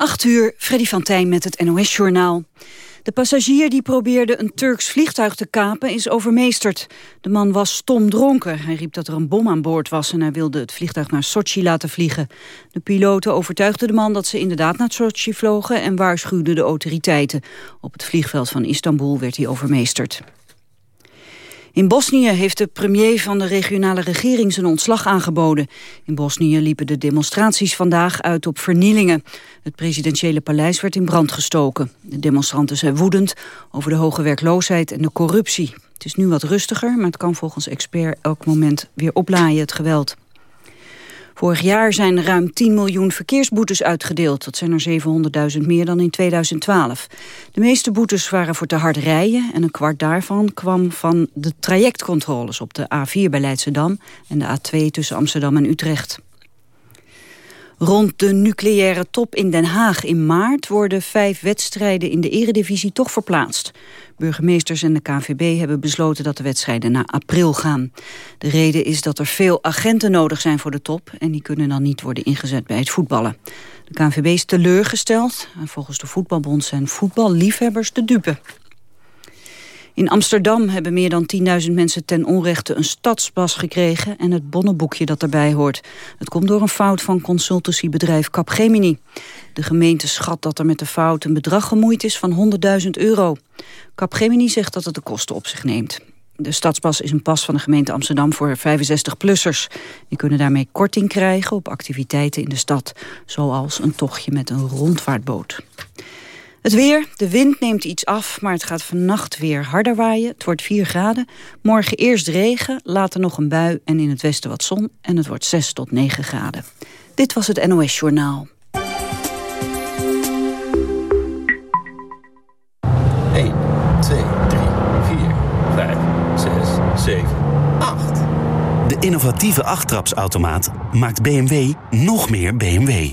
8 uur, Freddy van Tijn met het NOS-journaal. De passagier die probeerde een Turks vliegtuig te kapen is overmeesterd. De man was stom dronken. Hij riep dat er een bom aan boord was en hij wilde het vliegtuig naar Sochi laten vliegen. De piloten overtuigden de man dat ze inderdaad naar Sochi vlogen en waarschuwden de autoriteiten. Op het vliegveld van Istanbul werd hij overmeesterd. In Bosnië heeft de premier van de regionale regering zijn ontslag aangeboden. In Bosnië liepen de demonstraties vandaag uit op vernielingen. Het presidentiële paleis werd in brand gestoken. De demonstranten zijn woedend over de hoge werkloosheid en de corruptie. Het is nu wat rustiger, maar het kan volgens expert elk moment weer oplaaien, het geweld. Vorig jaar zijn ruim 10 miljoen verkeersboetes uitgedeeld. Dat zijn er 700.000 meer dan in 2012. De meeste boetes waren voor te hard rijden... en een kwart daarvan kwam van de trajectcontroles op de A4 bij Leidschendam... en de A2 tussen Amsterdam en Utrecht. Rond de nucleaire top in Den Haag in maart worden vijf wedstrijden in de eredivisie toch verplaatst. Burgemeesters en de KVB hebben besloten dat de wedstrijden naar april gaan. De reden is dat er veel agenten nodig zijn voor de top... en die kunnen dan niet worden ingezet bij het voetballen. De KNVB is teleurgesteld en volgens de voetbalbond zijn voetballiefhebbers de dupe. In Amsterdam hebben meer dan 10.000 mensen ten onrechte een stadspas gekregen en het bonnenboekje dat daarbij hoort. Het komt door een fout van consultancybedrijf Capgemini. De gemeente schat dat er met de fout een bedrag gemoeid is van 100.000 euro. Capgemini zegt dat het de kosten op zich neemt. De stadspas is een pas van de gemeente Amsterdam voor 65-plussers. Die kunnen daarmee korting krijgen op activiteiten in de stad. Zoals een tochtje met een rondvaartboot. Het weer, de wind neemt iets af, maar het gaat vannacht weer harder waaien. Het wordt 4 graden. Morgen eerst regen, later nog een bui en in het westen wat zon. En het wordt 6 tot 9 graden. Dit was het NOS Journaal. 1, 2, 3, 4, 5, 6, 7, 8. De innovatieve achttrapsautomaat maakt BMW nog meer BMW.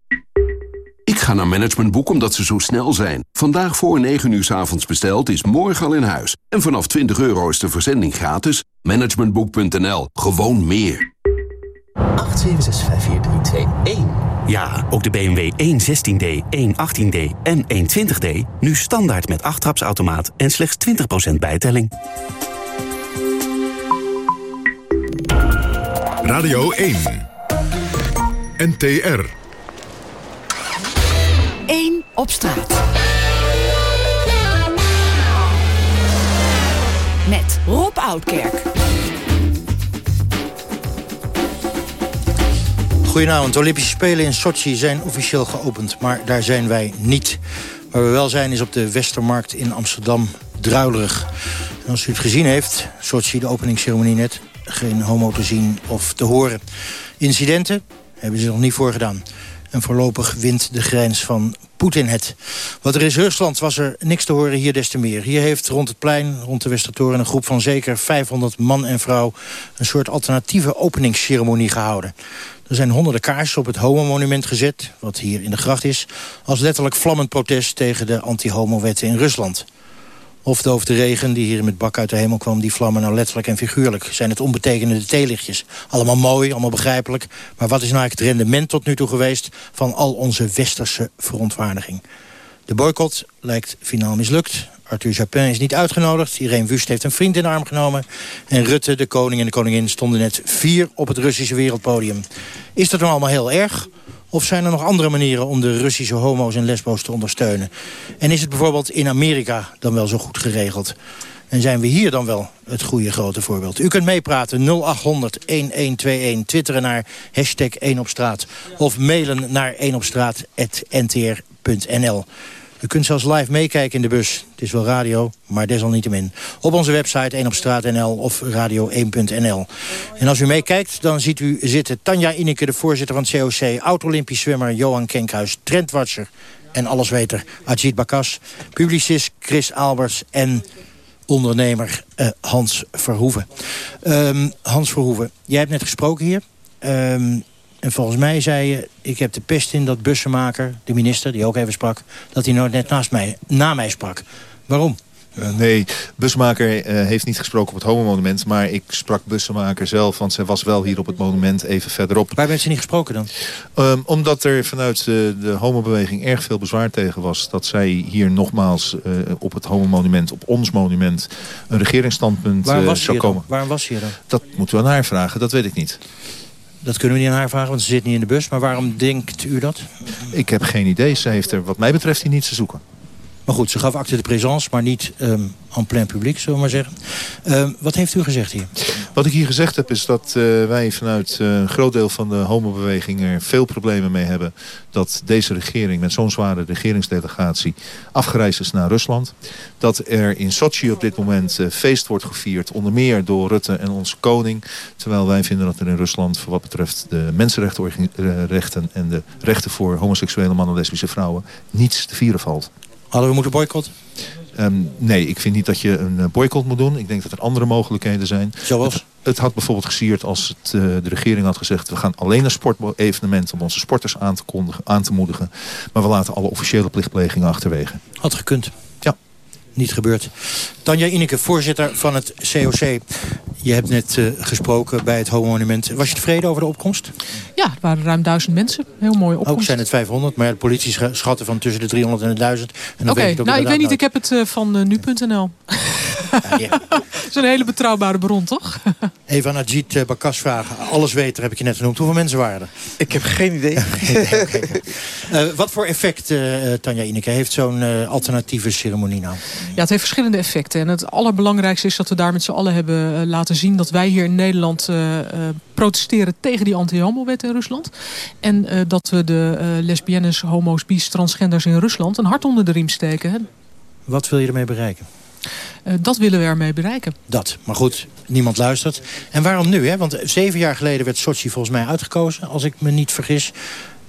Ik ga naar Managementboek omdat ze zo snel zijn. Vandaag voor 9 uur s avonds besteld is morgen al in huis. En vanaf 20 euro is de verzending gratis. Managementboek.nl. Gewoon meer. 8765432. Ja, ook de BMW 116D, 118D en 120D... nu standaard met achttrapsautomaat en slechts 20% bijtelling. Radio 1. NTR. 1 op straat. Met Rob Oudkerk. Goedenavond. De Olympische Spelen in Sochi zijn officieel geopend. Maar daar zijn wij niet. Waar we wel zijn is op de Westermarkt in Amsterdam druilerig. En als u het gezien heeft, Sochi, de openingsceremonie net... geen homo te zien of te horen. Incidenten hebben ze nog niet voorgedaan. En voorlopig wint de grens van Poetin het. Wat er is Rusland was er niks te horen, hier des te meer. Hier heeft rond het plein, rond de Westertoren... een groep van zeker 500 man en vrouw... een soort alternatieve openingsceremonie gehouden. Er zijn honderden kaarsen op het homo-monument gezet... wat hier in de gracht is... als letterlijk vlammend protest tegen de anti-homo-wetten in Rusland. Of doof de regen die hier met bak uit de hemel kwam... die vlammen nou letterlijk en figuurlijk. Zijn het onbetekenende theelichtjes. Allemaal mooi, allemaal begrijpelijk. Maar wat is nou eigenlijk het rendement tot nu toe geweest... van al onze westerse verontwaardiging? De boycott lijkt finaal mislukt. Arthur Japin is niet uitgenodigd. Irene Wust heeft een vriend in de arm genomen. En Rutte, de koning en de koningin stonden net vier op het Russische wereldpodium. Is dat nou allemaal heel erg? Of zijn er nog andere manieren om de Russische homo's en lesbo's te ondersteunen? En is het bijvoorbeeld in Amerika dan wel zo goed geregeld? En zijn we hier dan wel het goede grote voorbeeld? U kunt meepraten 0800-1121, twitteren naar hashtag 1 op straat... of mailen naar 1 op straat.ntr.nl. U kunt zelfs live meekijken in de bus. Het is wel radio, maar desalniettemin. Op onze website 1opstraat.nl of radio1.nl. En als u meekijkt, dan ziet u zitten Tanja Ineke, de voorzitter van het COC... oud-Olympisch zwemmer Johan Kenkhuis, trendwatcher en allesweter Ajit Bakas... publicist Chris Alberts en ondernemer uh, Hans Verhoeven. Um, Hans Verhoeven, jij hebt net gesproken hier. Ehm, en volgens mij zei je, ik heb de pest in dat bussenmaker, de minister, die ook even sprak... dat hij nou net naast mij, na mij sprak. Waarom? Uh, nee, Busmaker uh, heeft niet gesproken op het homo-monument... maar ik sprak Busmaker zelf, want zij was wel hier op het monument even verderop. Waar werd ze niet gesproken dan? Um, omdat er vanuit de, de homobeweging erg veel bezwaar tegen was... dat zij hier nogmaals uh, op het homo-monument, op ons monument... een regeringsstandpunt zou komen. Waarom was ze hier dan? Dat moeten we aan haar vragen, dat weet ik niet. Dat kunnen we niet aan haar vragen, want ze zit niet in de bus. Maar waarom denkt u dat? Ik heb geen idee. Ze heeft er wat mij betreft hier niets te zoeken. Maar goed, ze gaf acte de présence, maar niet um, en plein publiek, zullen we maar zeggen. Um, wat heeft u gezegd hier? Wat ik hier gezegd heb is dat uh, wij vanuit uh, een groot deel van de homobeweging er veel problemen mee hebben. Dat deze regering met zo'n zware regeringsdelegatie afgereisd is naar Rusland. Dat er in Sochi op dit moment uh, feest wordt gevierd, onder meer door Rutte en onze koning. Terwijl wij vinden dat er in Rusland voor wat betreft de mensenrechten en de rechten voor homoseksuele mannen en lesbische vrouwen niets te vieren valt. Hadden we moeten boycotten? Um, nee, ik vind niet dat je een boycott moet doen. Ik denk dat er andere mogelijkheden zijn. Zoals? Het, het had bijvoorbeeld gesierd als het, uh, de regering had gezegd... we gaan alleen een sportevenement om onze sporters aan te, kondigen, aan te moedigen. Maar we laten alle officiële plichtplegingen achterwege. Had gekund. Niet gebeurd. Tanja Ineke, voorzitter van het COC. Je hebt net uh, gesproken bij het Homo-monument. Was je tevreden over de opkomst? Ja, er waren ruim duizend mensen. Heel mooie opkomst. Ook zijn het 500, maar de politie schatten van tussen de 300 en de 1000. Oké, okay, nou ik weet niet, ik heb het uh, van uh, nu.nl. Ja. Dat is een hele betrouwbare bron, toch? Even aan Ajit Bakas vragen. Alles weten heb ik je net genoemd. Hoeveel mensen waren er? Ik heb geen idee. okay. wat voor effect, Tanja Ineke, heeft zo'n alternatieve ceremonie nou? Ja, het heeft verschillende effecten. En het allerbelangrijkste is dat we daar met z'n allen hebben laten zien dat wij hier in Nederland uh, uh, protesteren tegen die anti-homo-wet in Rusland. En dat we de lesbiennes, homo's, bi's, transgenders in Rusland een hart onder de riem steken. Hè? Wat wil je ermee bereiken? dat willen we ermee bereiken. Dat, maar goed, niemand luistert. En waarom nu? Hè? Want zeven jaar geleden werd Sochi volgens mij uitgekozen, als ik me niet vergis.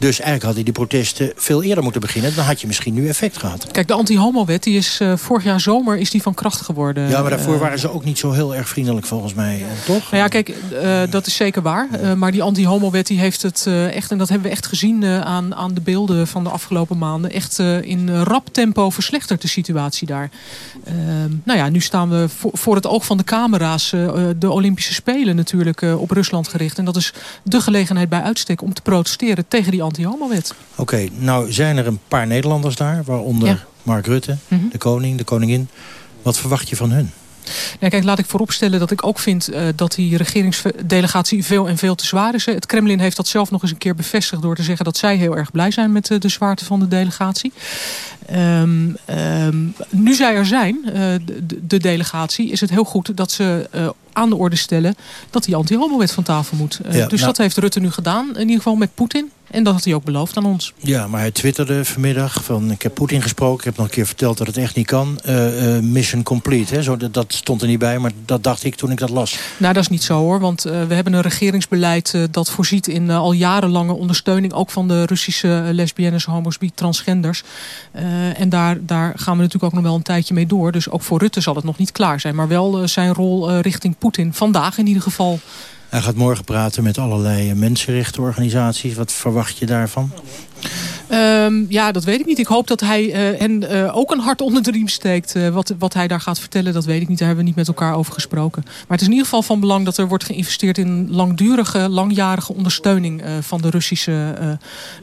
Dus eigenlijk hadden die protesten veel eerder moeten beginnen. Dan had je misschien nu effect gehad. Kijk, de anti-homo-wet is uh, vorig jaar zomer is die van kracht geworden. Ja, maar daarvoor uh, waren ze ook niet zo heel erg vriendelijk volgens mij, toch? Nou ja, kijk, dat is zeker waar. maar die anti-homo-wet die heeft het echt, en dat hebben we echt gezien aan, aan de beelden van de afgelopen maanden, echt in rap tempo verslechterd de situatie daar. Ehm, nou ja, nu staan we voor, voor het oog van de camera's de Olympische Spelen natuurlijk op Rusland gericht. En dat is de gelegenheid bij uitstek om te protesteren tegen die anti-homo-wet. Oké, okay, nou zijn er een paar Nederlanders daar, waaronder ja. Mark Rutte, mm -hmm. de koning, de koningin. Wat verwacht je van hun? Kijk, laat ik vooropstellen dat ik ook vind uh, dat die regeringsdelegatie veel en veel te zwaar is. Het Kremlin heeft dat zelf nog eens een keer bevestigd door te zeggen dat zij heel erg blij zijn met uh, de zwaarte van de delegatie. Um, um, nu zij er zijn, uh, de, de, delegatie, is het heel goed dat ze aan de orde stellen dat die anti-homo-wet van tafel moet. Ja, dus nou, dat heeft Rutte nu gedaan, in ieder geval met Poetin. En dat had hij ook beloofd aan ons. Ja, maar hij twitterde vanmiddag van ik heb Poetin gesproken. Ik heb nog een keer verteld dat het echt niet kan. Uh, uh, mission complete. Hè? Zo, dat, dat, stond er niet bij, maar dat dacht ik toen ik dat las. Nou, dat is niet zo hoor. Want uh, we hebben een regeringsbeleid dat voorziet in al jarenlange ondersteuning. Ook van de Russische lesbiennes, homo's, bi, transgenders. en daar, daar gaan we natuurlijk ook nog wel een tijdje mee door. Dus ook voor Rutte zal het nog niet klaar zijn. Maar wel zijn rol richting Poetin. Vandaag in ieder geval hij gaat morgen praten met allerlei mensenrechtenorganisaties. Wat verwacht je daarvan? Um, ja, dat weet ik niet. Ik hoop dat hij uh, hen uh, ook een hart onder de riem steekt. Uh, wat, wat hij daar gaat vertellen, dat weet ik niet. Daar hebben we niet met elkaar over gesproken. Maar het is in ieder geval van belang dat er wordt geïnvesteerd in langdurige, langjarige ondersteuning van de Russische.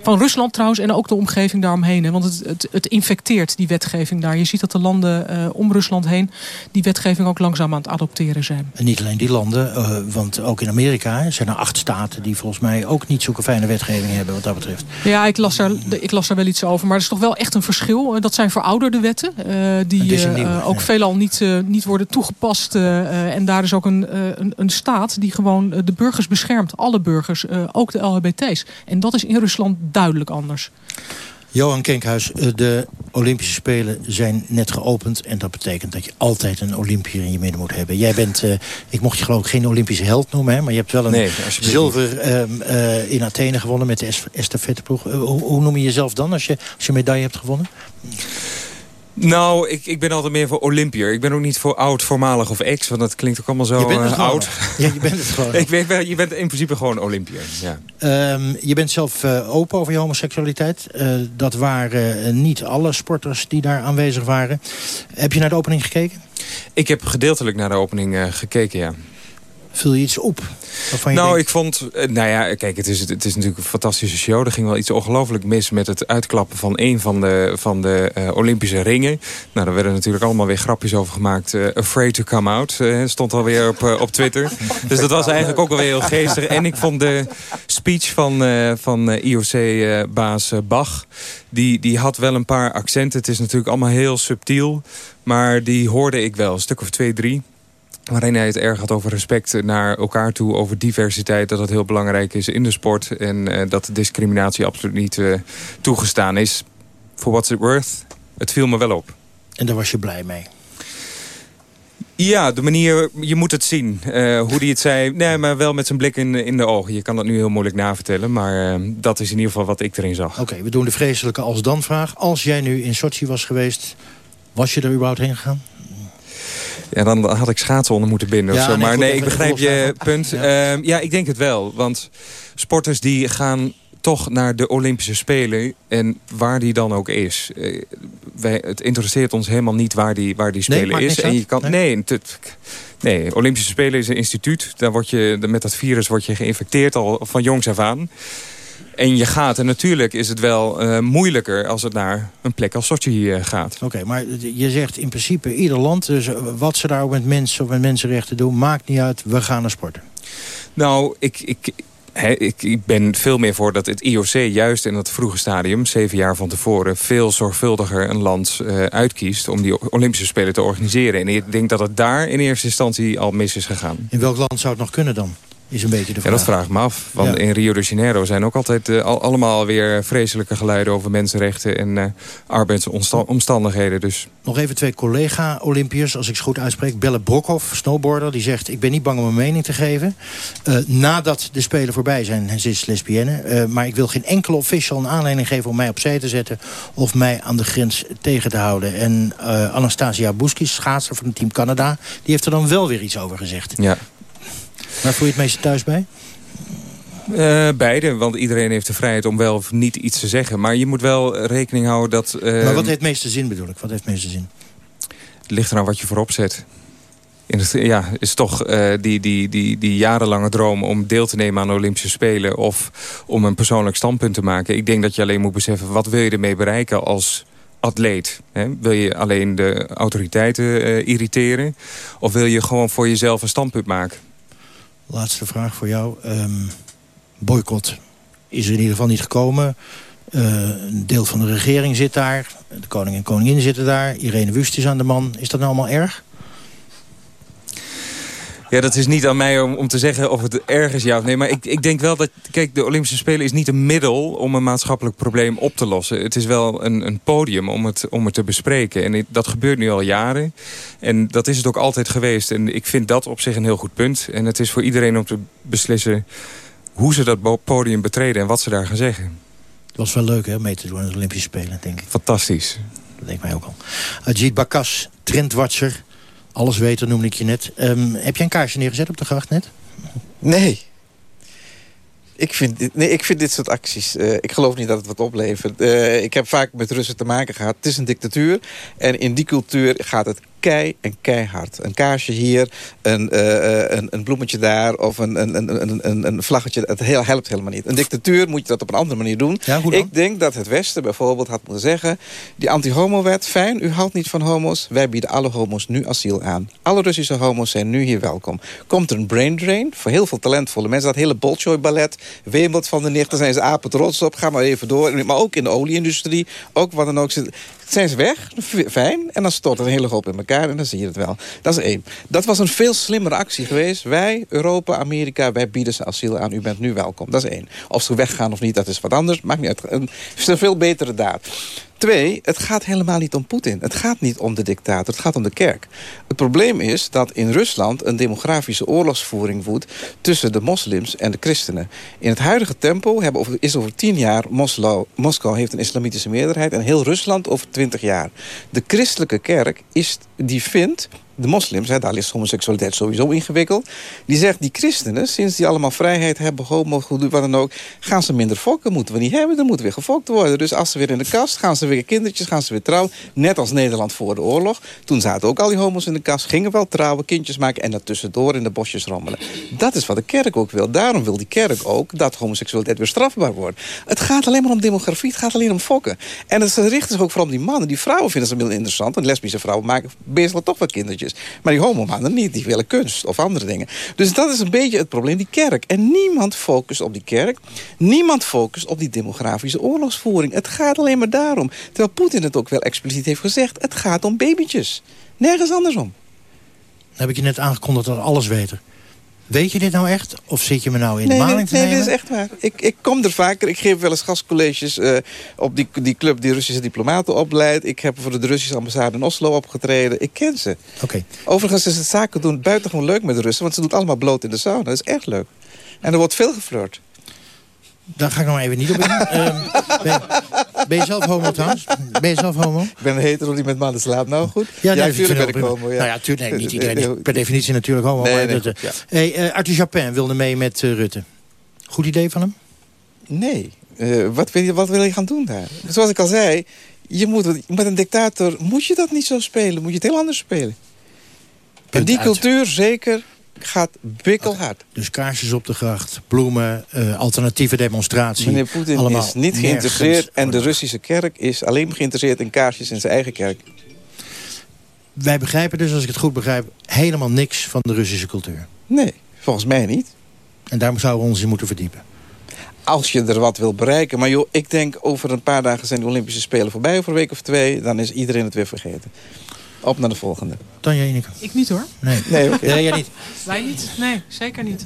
van Rusland trouwens en ook de omgeving daaromheen. Hè. Want het, het, het, infecteert die wetgeving daar. Je ziet dat de landen om Rusland heen die wetgeving ook langzaam aan het adopteren zijn. En niet alleen die landen, want ook in Amerika zijn er acht staten die volgens mij ook niet zulke fijne wetgeving hebben wat dat betreft. Ja, ik las daar ik las daar wel iets over. Maar er is toch wel echt een verschil. Dat zijn verouderde wetten. Uh, die ook ja. veelal niet, niet worden toegepast. en daar is ook een, een, een, staat die gewoon de burgers beschermt. Alle burgers, ook de LHBT's. En dat is in Rusland duidelijk anders. Johan Kenkhuis, de Olympische Spelen zijn net geopend. En dat betekent dat je altijd een Olympier in je midden moet hebben. Jij bent, uh, ik mocht je geloof ik geen Olympische held noemen. Hè, maar je hebt wel een nee, zilver um, uh, in Athene gewonnen met de estafetteploeg. Uh, hoe, hoe noem je jezelf dan als je, als je medaille hebt gewonnen? Nou, ik, ik ben altijd meer voor Olympier. Ik ben ook niet voor oud, voormalig of ex, want dat klinkt ook allemaal zo je bent het uh, oud. Ja, je bent het gewoon. ik ben, je bent in principe gewoon Olympier, ja. Um, je bent zelf uh, open over je homoseksualiteit. Uh, dat waren niet alle sporters die daar aanwezig waren. Heb je naar de opening gekeken? Ik heb gedeeltelijk naar de opening gekeken, ja. Viel je iets op? Je nou, denkt... ik vond... Nou ja, kijk, het is, het is natuurlijk een fantastische show. Er ging wel iets ongelooflijk mis met het uitklappen van een van de, van de uh, Olympische ringen. Nou, daar werden natuurlijk allemaal weer grapjes over gemaakt. Uh, afraid to come out, uh, stond alweer op, op Twitter. dus dat was eigenlijk ook wel weer heel geestig. En ik vond de speech van, van IOC-baas Bach... Die, die had wel een paar accenten. Het is natuurlijk allemaal heel subtiel. Maar die hoorde ik wel, een stuk of twee, drie waarin hij het erg had over respect naar elkaar toe, over diversiteit, dat het heel belangrijk is in de sport en uh, dat discriminatie absoluut niet uh, toegestaan is. For what's it worth? Het viel me wel op. En daar was je blij mee? Ja, de manier, je moet het zien. Uh, hoe hij het zei, nee, maar wel met zijn blik in, in de ogen. Je kan dat nu heel moeilijk navertellen, maar dat is in ieder geval wat ik erin zag. Oké, we doen de vreselijke als-dan-vraag. Als jij nu in Sochi was geweest, was je er überhaupt heen gegaan? Ja, dan had ik schaatsen onder moeten binden ja, of zo. Nee, maar goed, nee, ik begrijp je punt. Ja. Uh, ja, ik denk het wel. Want sporters die gaan toch naar de Olympische Spelen. En waar die dan ook is. Uh, wij, het interesseert ons helemaal niet waar die, waar die Spelen nee, is. En je kan, nee, nee, nee, Olympische Spelen is een instituut. Daar word je, met dat virus word je geïnfecteerd al van jongs af aan. En je gaat. En natuurlijk is het wel uh, moeilijker als het naar een plek als Sochi uh, gaat. Oké, okay, maar je zegt in principe ieder land... dus wat ze daar ook met mensen of met mensenrechten doen... maakt niet uit, we gaan naar sporten. Nou, ik, ik, He, ik, ik, ben veel meer voor dat het IOC juist in het vroege stadium... zeven jaar van tevoren veel zorgvuldiger een land uh, uitkiest... om die Olympische Spelen te organiseren. En ik denk dat het daar in eerste instantie al mis is gegaan. In welk land zou het nog kunnen dan? Is een beetje de vraag. Ja, dat vraag ik me af. Want ja. in Rio de Janeiro zijn ook altijd uh, al, allemaal weer vreselijke geluiden over mensenrechten en uh, arbeidsomstandigheden. Dus. Nog even twee collega-Olympiërs, als ik het goed uitspreek. Belle Brokhoff, snowboarder, die zegt... ik ben niet bang om mijn mening te geven. Uh, nadat de Spelen voorbij zijn, en ze is lesbienne. maar ik wil geen enkele official een aanleiding geven om mij opzij te zetten... of mij aan de grens tegen te houden. En Anastasia Bouskis, schaatser van het team Canada... die heeft er dan wel weer iets over gezegd. Ja. Waar voel je het meeste thuis bij? Uh, beide, want iedereen heeft de vrijheid om wel of niet iets te zeggen. Maar je moet wel rekening houden dat... Uh, maar wat heeft het meeste zin bedoel ik? Wat heeft het meeste zin? Het ligt eraan wat je voorop zet. In het, ja, is toch uh, die, die, die, die jarenlange droom om deel te nemen aan de Olympische Spelen... of om een persoonlijk standpunt te maken. Ik denk dat je alleen moet beseffen, wat wil je ermee bereiken als atleet? Hè? Wil je alleen de autoriteiten uh, irriteren? Of wil je gewoon voor jezelf een standpunt maken? Laatste vraag voor jou. Um, boycott is er in ieder geval niet gekomen. Uh, een deel van de regering zit daar. De koning en koningin zitten daar. Irene Wust is aan de man. Is dat nou allemaal erg? Ja, dat is niet aan mij om, om te zeggen of het erg is ja of nee. Maar ik, ik denk wel dat... Kijk, de Olympische Spelen is niet een middel om een maatschappelijk probleem op te lossen. Het is wel een, een podium om het, om het te bespreken. En dat gebeurt nu al jaren. En dat is het ook altijd geweest. En ik vind dat op zich een heel goed punt. En het is voor iedereen om te beslissen hoe ze dat podium betreden en wat ze daar gaan zeggen. Het was wel leuk hè, mee te doen aan de Olympische Spelen, denk ik. Fantastisch. Dat denk mij ook al. Ajit Bakas, trendwatcher alles weten noemde ik je net. Um, heb jij een kaarsje neergezet op de gracht net? Nee. Ik vind, nee, ik vind dit soort acties... Uh, ik geloof niet dat het wat oplevert. Uh, ik heb vaak met Russen te maken gehad. Het is een dictatuur. En in die cultuur gaat het kei en keihard. Een kaarsje hier, een, uh, een, een, bloemetje daar of een, een, een, een, een vlaggetje. Het heel, helpt helemaal niet. Een dictatuur moet je dat op een andere manier doen. Ja, ik denk dat het Westen bijvoorbeeld had moeten zeggen... die anti-homo-wet, fijn, u houdt niet van homo's. Wij bieden alle homo's nu asiel aan. Alle Russische homo's zijn nu hier welkom. Komt er een brain drain voor heel veel talentvolle mensen. Dat hele Bolshoi-ballet wemelt van de nicht. Daar zijn ze apen trots op. Ga maar even door. Maar ook in de olieindustrie. Ook wat dan ook. Zijn ze weg? Fijn. En dan stort er een hele hoop in elkaar en dan zie je het wel. Dat is één. Dat was een veel slimmere actie geweest. Wij, Europa, Amerika, wij bieden ze asiel aan. U bent nu welkom. Dat is één. Of ze weggaan of niet, dat is wat anders. Maakt niet uit. Het is een veel betere daad. Twee, het gaat helemaal niet om Poetin. Het gaat niet om de dictator, het gaat om de kerk. Het probleem is dat in Rusland een demografische oorlogsvoering woedt... tussen de moslims en de christenen. In het huidige tempo hebben is over tien jaar... Moskou heeft een islamitische meerderheid... en heel Rusland over twintig jaar. De christelijke kerk is, die vindt de moslims, daar is homoseksualiteit sowieso ingewikkeld... die zegt, die christenen, sinds die allemaal vrijheid hebben... homo, wat dan ook, gaan ze minder fokken. Moeten we niet hebben, dan moet weer gefokt worden. Dus als ze weer in de kast, gaan ze weer kindertjes, gaan ze weer trouwen. Net als Nederland voor de oorlog. Toen zaten ook al die homo's in de kast, gingen wel trouwen, kindjes maken... en tussendoor in de bosjes rommelen. Dat is wat de kerk ook wil. Daarom wil die kerk ook dat homoseksualiteit weer strafbaar wordt. Het gaat alleen maar om demografie, het gaat alleen om fokken. En het richt zich ook vooral op die mannen. Die vrouwen vinden ze heel interessant. En lesbische vrouwen maken meestal toch wel kindertjes. Maar die homomannen niet, die willen kunst of andere dingen. Dus dat is een beetje het probleem, die kerk. En niemand focust op die kerk. Niemand focust op die demografische oorlogsvoering. Het gaat alleen maar daarom. Terwijl Poetin het ook wel expliciet heeft gezegd. Het gaat om babytjes. Nergens andersom. Dan heb ik je net aangekondigd dat alles weten. Weet je dit nou echt? Of zit je me nou in nee, de maling te nee, nemen? Nee, dit is echt waar. Ik, ik kom er vaker. Ik geef wel eens gastcolleges uh, op die, die club die Russische diplomaten opleidt. Ik heb voor de Russische ambassade in Oslo opgetreden. Ik ken ze. Oké. Overigens is het zaken doen buitengewoon leuk met de Russen. Want ze doen het allemaal bloot in de sauna. Dat is echt leuk. En er wordt veel geflirt. Daar ga ik nog even niet op in. um, ben, ben, je zelf homo trouwens? Ben je zelf homo? Ik ben een hetero die met mannen slaapt. Nou goed. Ja, nee, natuurlijk ben ik homo. Ja. Nou ja, tuurlijk, nee, niet iedereen is per definitie natuurlijk homo. Nee, maar nee, dat, ja. hey, uh, Arthur Japin wilde mee met uh, Rutte. Goed idee van hem? Nee. Uh, wat, wil je, wat wil je gaan doen daar? Zoals ik al zei, je moet, met een dictator moet je dat niet zo spelen. Moet je het heel anders spelen. en die uit. cultuur zeker gaat bikkelhard. Dus kaarsjes op de gracht, bloemen, uh, alternatieve demonstratie. Meneer Poetin is niet geïnteresseerd... en de Russische kerk is alleen geïnteresseerd in kaarsjes in zijn eigen kerk. Wij begrijpen dus, als ik het goed begrijp... helemaal niks van de Russische cultuur. Nee, volgens mij niet. En daar zouden we ons in moeten verdiepen. Als je er wat wil bereiken. Maar joh, ik denk over een paar dagen zijn de Olympische Spelen voorbij... over een week of twee, dan is iedereen het weer vergeten. Op naar de volgende. Tanja Ineke. Ik niet hoor. Nee, nee, okay. nee jij niet. Wij niet? Nee, zeker niet.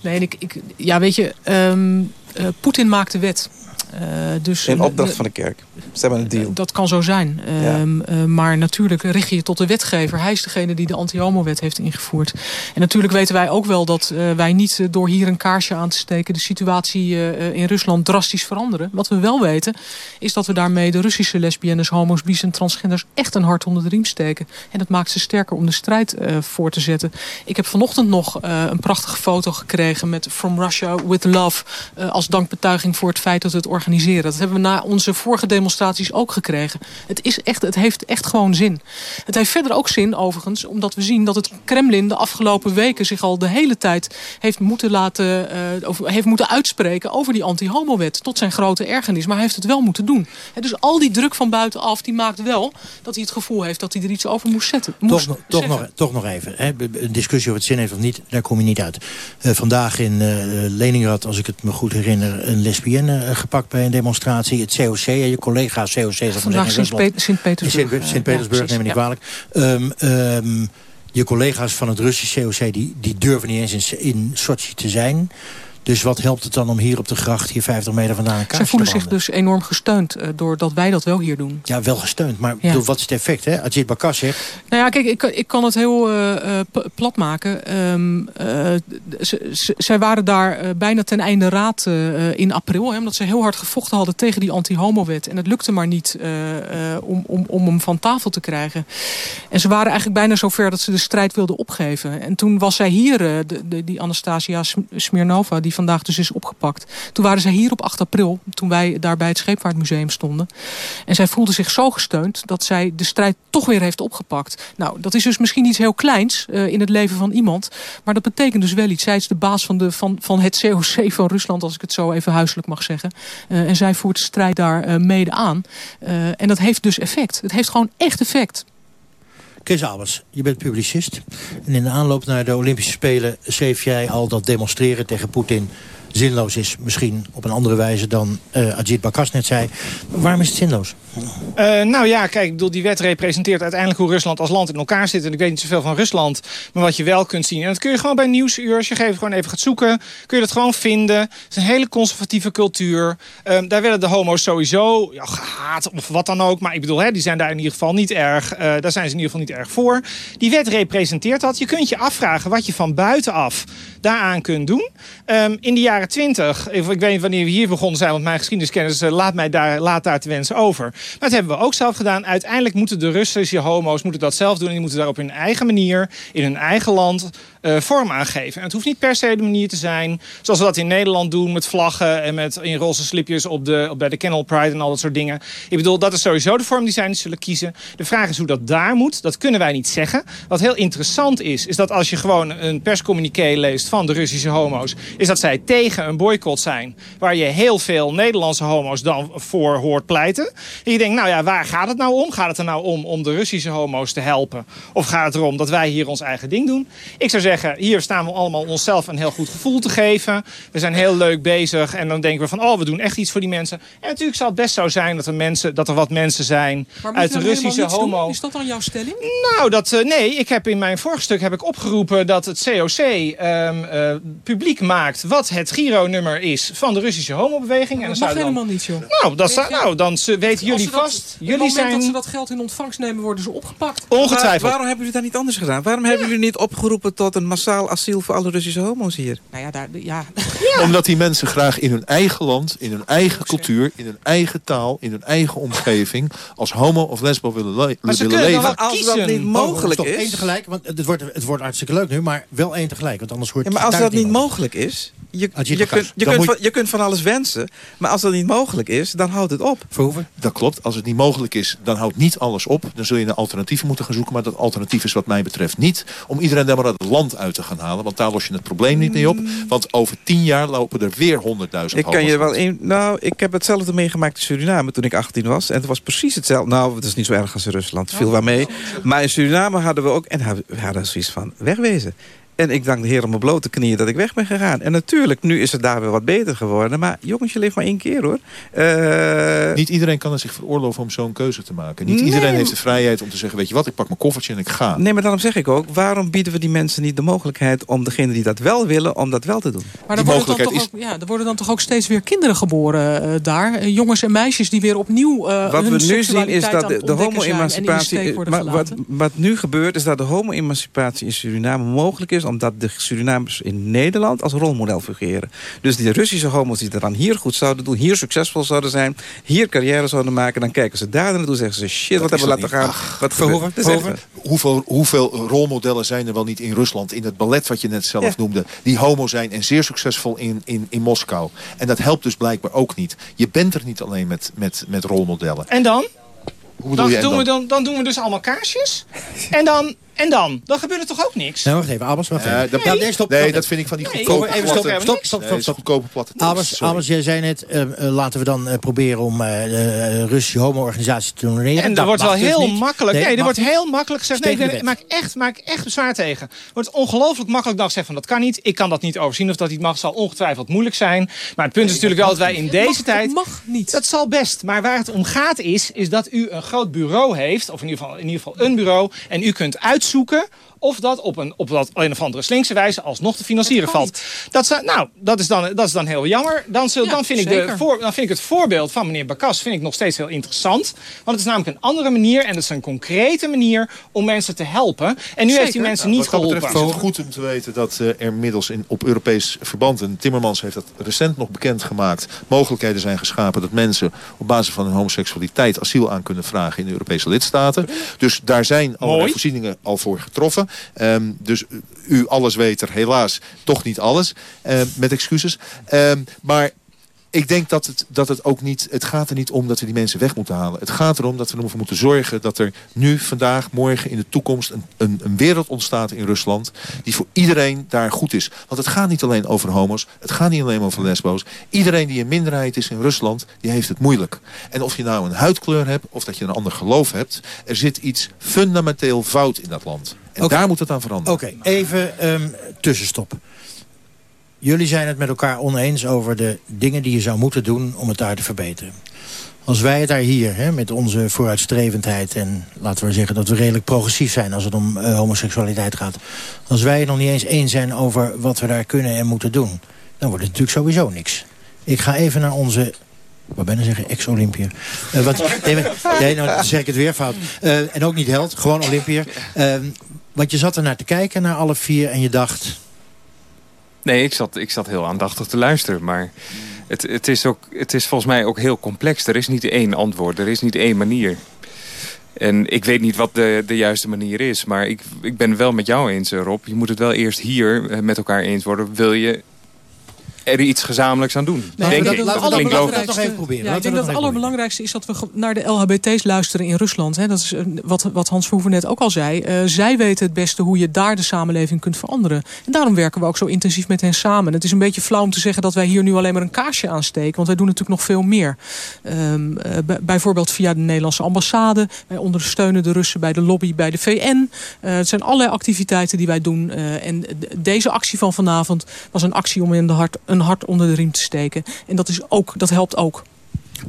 Nee, en ik, ik, ja, weet je, um, uh, Poetin maakt de wet. Uh, dus, in opdracht van de kerk. Ze hebben een deal. Dat kan zo zijn. Ja. Um, uh, maar natuurlijk richt je je tot de wetgever. Hij is degene die de anti-homo-wet heeft ingevoerd. En natuurlijk weten wij ook wel dat wij niet door hier een kaarsje aan te steken... de situatie in Rusland drastisch veranderen. Wat we wel weten is dat we daarmee de Russische lesbiennes, homo's, bis en transgenders... echt een hart onder de riem steken. En dat maakt ze sterker om de strijd voor te zetten. Ik heb vanochtend nog een prachtige foto gekregen met From Russia with Love... als dankbetuiging voor het feit dat het organiseren. Dat hebben we na onze vorige demonstraties ook gekregen. Het, is echt, het heeft echt gewoon zin. Het heeft verder ook zin overigens, omdat we zien dat het Kremlin de afgelopen weken zich al de hele tijd heeft moeten laten, uh, of heeft moeten uitspreken over die anti-homo-wet. Tot zijn grote ergernis, maar hij heeft het wel moeten doen. He, dus al die druk van buitenaf, die maakt wel dat hij het gevoel heeft dat hij er iets over moest zetten. Moest toch, toch, nog, toch nog even, hè? een discussie of het zin heeft of niet, daar kom je niet uit. Uh, vandaag in uh, Leningrad, als ik het me goed herinner, een lesbienne gepakt bij een demonstratie. Het COC, je collega COC... Vandaag Sint-Petersburg. Sint-Petersburg, neem ik niet kwalijk. Um, um, je collega's van het Russische COC die, die durven niet eens in, in Sochi te zijn... Dus wat helpt het dan om hier op de gracht, hier 50 meter vandaan een Ze voelen zich dus enorm gesteund uh, doordat wij dat wel hier doen. Ja, wel gesteund. Maar ja. bedoel, wat is het effect, hè? Ajit Bakas zegt... Nou ja, kijk, ik, ik kan het heel uh, plat maken. Um, uh, zij waren daar bijna ten einde raad in april. Hè, omdat ze heel hard gevochten hadden tegen die anti-homo-wet. En het lukte maar niet om, om, om hem van tafel te krijgen. En ze waren eigenlijk bijna zover dat ze de strijd wilden opgeven. En toen was zij hier, de, de, die Anastasia Smirnova... die vandaag dus is opgepakt. Toen waren zij hier op 8 april, toen wij daar bij het Scheepvaartmuseum stonden. En zij voelde zich zo gesteund dat zij de strijd toch weer heeft opgepakt. Nou, dat is dus misschien iets heel kleins uh, in het leven van iemand. Maar dat betekent dus wel iets. Zij is de baas van, de, van, van het COC van Rusland, als ik het zo even huiselijk mag zeggen. Uh, en zij voert de strijd daar uh, mede aan. en dat heeft dus effect. Het heeft gewoon echt effect. Kees Albers, je bent publicist. En in de aanloop naar de Olympische Spelen schreef jij al dat demonstreren tegen Poetin zinloos is. Misschien op een andere wijze dan uh, Ajit Bakas net zei. waarom is het zinloos? Uh, nou ja, kijk, ik bedoel, die wet representeert uiteindelijk hoe Rusland als land in elkaar zit. En ik weet niet zoveel van Rusland, maar wat je wel kunt zien. En dat kun je gewoon bij Nieuwsuur, als je gewoon even gaat zoeken... kun je dat gewoon vinden. Het is een hele conservatieve cultuur. Um, daar werden de homo's sowieso ja, gehaat of wat dan ook. Maar ik bedoel, hè, die zijn daar in ieder geval niet erg... Uh, daar zijn ze in ieder geval niet erg voor. Die wet representeert dat. Je kunt je afvragen wat je van buitenaf daaraan kunt doen. Um, in de jaren twintig, ik weet niet wanneer we hier begonnen zijn... want mijn geschiedeniskennis uh, laat, mij daar, laat daar te wensen over. Maar dat hebben we ook zelf gedaan. Uiteindelijk moeten de Russische homo's moeten dat zelf doen... en die moeten daar op hun eigen manier, in hun eigen land uh, vorm aangeven. En het hoeft niet per se de manier te zijn zoals we dat in Nederland doen... met vlaggen en met in roze slipjes op de, op bij de Kennel Pride en al dat soort dingen. Ik bedoel, dat is sowieso de vorm die zij zullen kiezen. De vraag is hoe dat daar moet. Dat kunnen wij niet zeggen. Wat heel interessant is, is dat als je gewoon een perscommuniqué leest... van de Russische homo's, is dat zij tegen een boycott zijn... waar je heel veel Nederlandse homo's dan voor hoort pleiten. En je denkt, nou ja, waar gaat het nou om? Gaat het er nou om om de Russische homo's te helpen? Of gaat het erom dat wij hier ons eigen ding doen? Ik zou zeggen zeggen, hier staan we allemaal onszelf een heel goed gevoel te geven. We zijn heel leuk bezig en dan denken we van, oh, we doen echt iets voor die mensen. En natuurlijk zal het best zo zijn dat er, mensen, dat er wat mensen zijn uit de Russische homo. Is dat dan jouw stelling? Nou, dat, uh, nee, ik heb in mijn vorige stuk heb ik opgeroepen dat het COC um, uh, publiek maakt wat het Giro-nummer is van de Russische homobeweging. En dat mag helemaal niet, joh. Nou, dat sta, nou dan weten jullie dat, vast. Jullie zijn... dat ze dat geld in ontvangst nemen, worden ze opgepakt. Ongetwijfeld. waarom hebben jullie dat niet anders gedaan? Waarom hebben jullie niet opgeroepen tot een massaal asiel voor alle Russische homo's hier. Nou ja, daar, ja. Omdat die mensen graag in hun eigen land, in hun eigen cultuur, in hun eigen taal, in hun eigen omgeving als homo of lesbo willen, le maar willen leven. Maar als dat niet mogelijk oh, is... tegelijk, want het wordt, het wordt hartstikke leuk nu, maar wel één tegelijk. Want anders hoort ja, maar als dat niet mogelijk is, je, je, je, kunt, je, kunt van, je kunt van alles wensen, maar als dat niet mogelijk is, dan houdt het op. Verhoeven? Dat klopt. Als het niet mogelijk is, dan houdt niet alles op. Dan zul je een alternatief moeten gaan zoeken. Maar dat alternatief is wat mij betreft niet om iedereen daar maar uit het land uit te gaan halen. Want daar los je het probleem niet mee op. Want over tien jaar lopen er weer honderdduizend Ik kan je wel in, Nou, ik heb hetzelfde meegemaakt in Suriname toen ik 18 was. En het was precies hetzelfde. Nou, het is niet zo erg als in Rusland. Viel wel mee. Maar in Suriname hadden we ook... En we hadden zoiets van wegwezen. En ik dank de heer op mijn blote knieën dat ik weg ben gegaan. En natuurlijk, nu is het daar weer wat beter geworden. Maar jongens, je leeft maar één keer hoor. Uh... Niet iedereen kan het zich veroorloven om zo'n keuze te maken. Niet iedereen heeft de vrijheid om te zeggen... weet je wat, ik pak mijn koffertje en ik ga. Nee, maar daarom zeg ik ook... waarom bieden we die mensen niet de mogelijkheid... om degene die dat wel willen, om dat wel te doen? Maar er, worden dan, toch is... ook, ja, er worden dan toch ook steeds weer kinderen geboren uh, daar? Uh, jongens en meisjes die weer opnieuw uh, Wat we nu zien is dat de, de homo-emancipatie... Wat, wat nu gebeurt is dat de homo-emancipatie in Suriname mogelijk is... omdat de Suriname in Nederland als rolmodel fungeren. Dus die Russische homo's die er dan hier goed zouden doen... hier succesvol zouden zijn, hier carrière zouden maken... dan kijken ze daar naartoe zeggen ze... shit, wat hebben we laten gaan. wat verhoeven, verhoeven. Hoeveel, hoeveel rolmodellen zijn er wel niet in Rusland? In het ballet wat je net zelf ja. noemde. Die homo zijn en zeer succesvol in, in, in Moskou. En dat helpt dus blijkbaar ook niet. Je bent er niet alleen met, met, met rolmodellen. En dan? Hoe dan, doen dan? We dan, dan doen we dus allemaal kaarsjes. en dan en dan? Dan gebeurt er toch ook niks? Nou, wacht even. Albers, wacht even. Uh, dat, nee. nee, stop, nee, dat vind ik van die goedkope nee, even stop, stop, stop, stop, stop, goedkope platte jij zei net, uh, uh, laten we dan proberen om de Russische homo-organisatie te doneren. En dat, wordt wel dus heel dus makkelijk. Nee, er wordt heel makkelijk gezegd. Nee, nee, maak echt, maak echt bezwaar tegen. Er wordt ongelooflijk makkelijk dan gezegd van dat kan niet. Ik kan dat niet overzien of dat niet mag. zal ongetwijfeld moeilijk zijn. Maar het punt is natuurlijk wel dat wij in deze tijd... Het mag niet. Dat zal best. Maar waar het om gaat is, is dat u een groot bureau heeft. Of in ieder geval, in ieder geval een bureau. En u kunt uitzoeken zoeken of dat op een, op dat een of andere slinkse wijze alsnog te financieren valt. Dat, nou, dat is, dan, dat is dan heel jammer. Dan, zul, dan, vind ik de voor, dan vind ik het voorbeeld van meneer Bakas vind ik nog steeds heel interessant. Want het is namelijk een andere manier en het is een concrete manier om mensen te helpen. En nu heeft die mensen niet geholpen. Het is goed om te weten dat uh, er middels in, op Europees verband, en Timmermans heeft dat recent nog bekendgemaakt, mogelijkheden zijn geschapen dat mensen op basis van hun homoseksualiteit asiel aan kunnen vragen in de Europese lidstaten. Dus daar zijn allerlei voorzieningen al voor getroffen. Um, dus u alles weet er helaas toch niet alles. Uh, met excuses. Um, maar ik denk dat het, dat het ook niet... Het gaat er niet om dat we die mensen weg moeten halen. Het gaat erom dat we ervoor moeten zorgen dat er nu, vandaag, morgen, in de toekomst... Een, een, een, wereld ontstaat in Rusland die voor iedereen daar goed is. Want het gaat niet alleen over homo's. Het gaat niet alleen over lesbo's. Iedereen die een minderheid is in Rusland, die heeft het moeilijk. En of je nou een huidkleur hebt of dat je een ander geloof hebt... er zit iets fundamenteel fout in dat land. En okay. daar moet het aan veranderen. Oké, okay, even um, tussenstop. jullie zijn het met elkaar oneens over de dingen die je zou moeten doen om het daar te verbeteren. Als wij het daar hier, hè, met onze vooruitstrevendheid... en laten we zeggen dat we redelijk progressief zijn als het om uh, homoseksualiteit gaat... als wij het nog niet eens eens zijn over wat we daar kunnen en moeten doen... dan wordt het natuurlijk sowieso niks. Ik ga even naar onze wat ben ik zeggen, ex-Olympiër. Uh, nee, nee, nou zeg ik het weer fout. Uh, en ook niet held, gewoon Olympiër. Uh, want je zat er naar te kijken, naar alle vier, en je dacht... Nee, ik zat, ik zat heel aandachtig te luisteren, maar... Het, het, is ook, het is volgens mij ook heel complex. Er is niet één antwoord, er is niet één manier. En ik weet niet wat de, de juiste manier is. Maar ik, ik ben wel met jou eens, Rob. Je moet het wel eerst hier met elkaar eens worden. Wil je er iets gezamenlijks aan doen. Nee, denk dat ik. Laten we dat, nog even proberen. Ja, ik denk dat het allerbelangrijkste is dat we naar de LHBT's luisteren in Rusland. dat is eh, wat, wat Hans Verhoeven net ook al zei. Uh, zij weten het beste hoe je daar de samenleving kunt veranderen. En daarom werken we ook zo intensief met hen samen. Het is een beetje flauw om te zeggen dat wij hier nu alleen maar een kaarsje aansteken. Want wij doen natuurlijk nog veel meer. Um, uh, bijvoorbeeld via de Nederlandse ambassade. Wij ondersteunen de Russen bij de lobby bij de VN. het zijn allerlei activiteiten die wij doen. en deze actie van vanavond was een actie om in de hart een hart onder de riem te steken. En dat, is ook, dat helpt ook.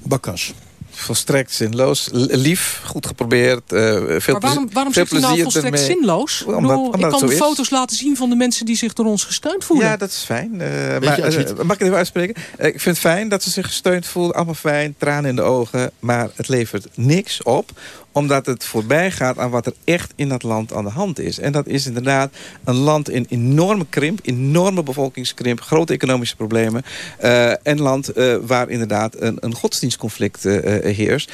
Bakas volstrekt zinloos. Lief, goed geprobeerd. Uh, veel maar waarom, waarom veel zegt u nou volstrekt ermee. zinloos? Omdat, omdat ik kan de foto's laten zien van de mensen die zich door ons gesteund voelen. Ja, dat is fijn. Uh, maar, je, uh, mag ik het even uitspreken? ik vind het fijn dat ze zich gesteund voelen. Allemaal fijn, tranen in de ogen. Maar het levert niks op omdat het voorbij gaat aan wat er echt in dat land aan de hand is. En dat is inderdaad een land in enorme krimp, enorme bevolkingskrimp, grote economische problemen. Uh, een land uh, waar inderdaad een, een godsdienstconflict uh, heerst.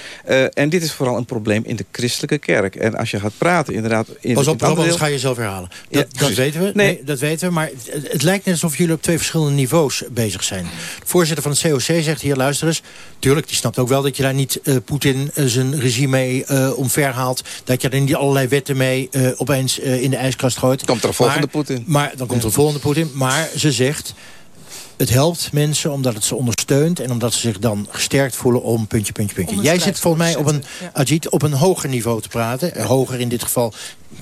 en dit is vooral een probleem in de christelijke kerk. En als je gaat praten inderdaad... In, Pas op, anders ga je zelf herhalen. Dat, ja, dat weten we. Nee. nee. dat weten we. Maar het, het, lijkt net alsof jullie op twee verschillende niveaus bezig zijn. De voorzitter van het COC zegt hier, luister eens... tuurlijk, die snapt ook wel dat je daar niet Poetin zijn regime mee uh, omverhaalt. Dat je er niet allerlei wetten mee uh, opeens uh, in de ijskast gooit. Komt er een volgende Poetin. Maar dan komt er een volgende Poetin. Maar ze zegt, het helpt mensen omdat het ze ondersteunt... en omdat ze zich dan gesterkt voelen om puntje, puntje, puntje. Jij zit volgens mij op een, Ajit, op een hoger niveau te praten. Hoger in dit geval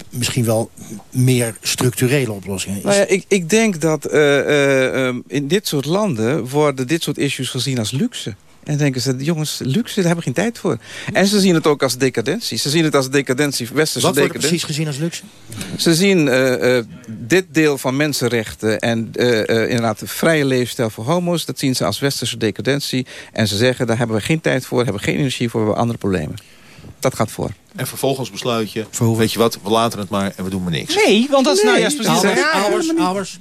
misschien wel meer structurele oplossingen. Nou ja, ik, ik denk dat uh, uh, in dit soort landen... worden dit soort issues gezien als luxe. En denken ze, jongens, luxe, daar hebben we geen tijd voor. En ze zien het ook als decadentie. Ze zien het als decadentie, westerse Wat wordt precies gezien als luxe? Ze zien uh, uh, dit deel van mensenrechten en uh, inderdaad de vrije levensstijl voor homo's... dat zien ze als westerse decadentie. En ze zeggen, daar hebben we geen tijd voor, hebben we geen energie voor, we hebben andere problemen. Dat gaat voor. En vervolgens besluit je, weet je wat, we laten het maar en we doen maar niks. Nee, want dat is nou juist precies... Albers,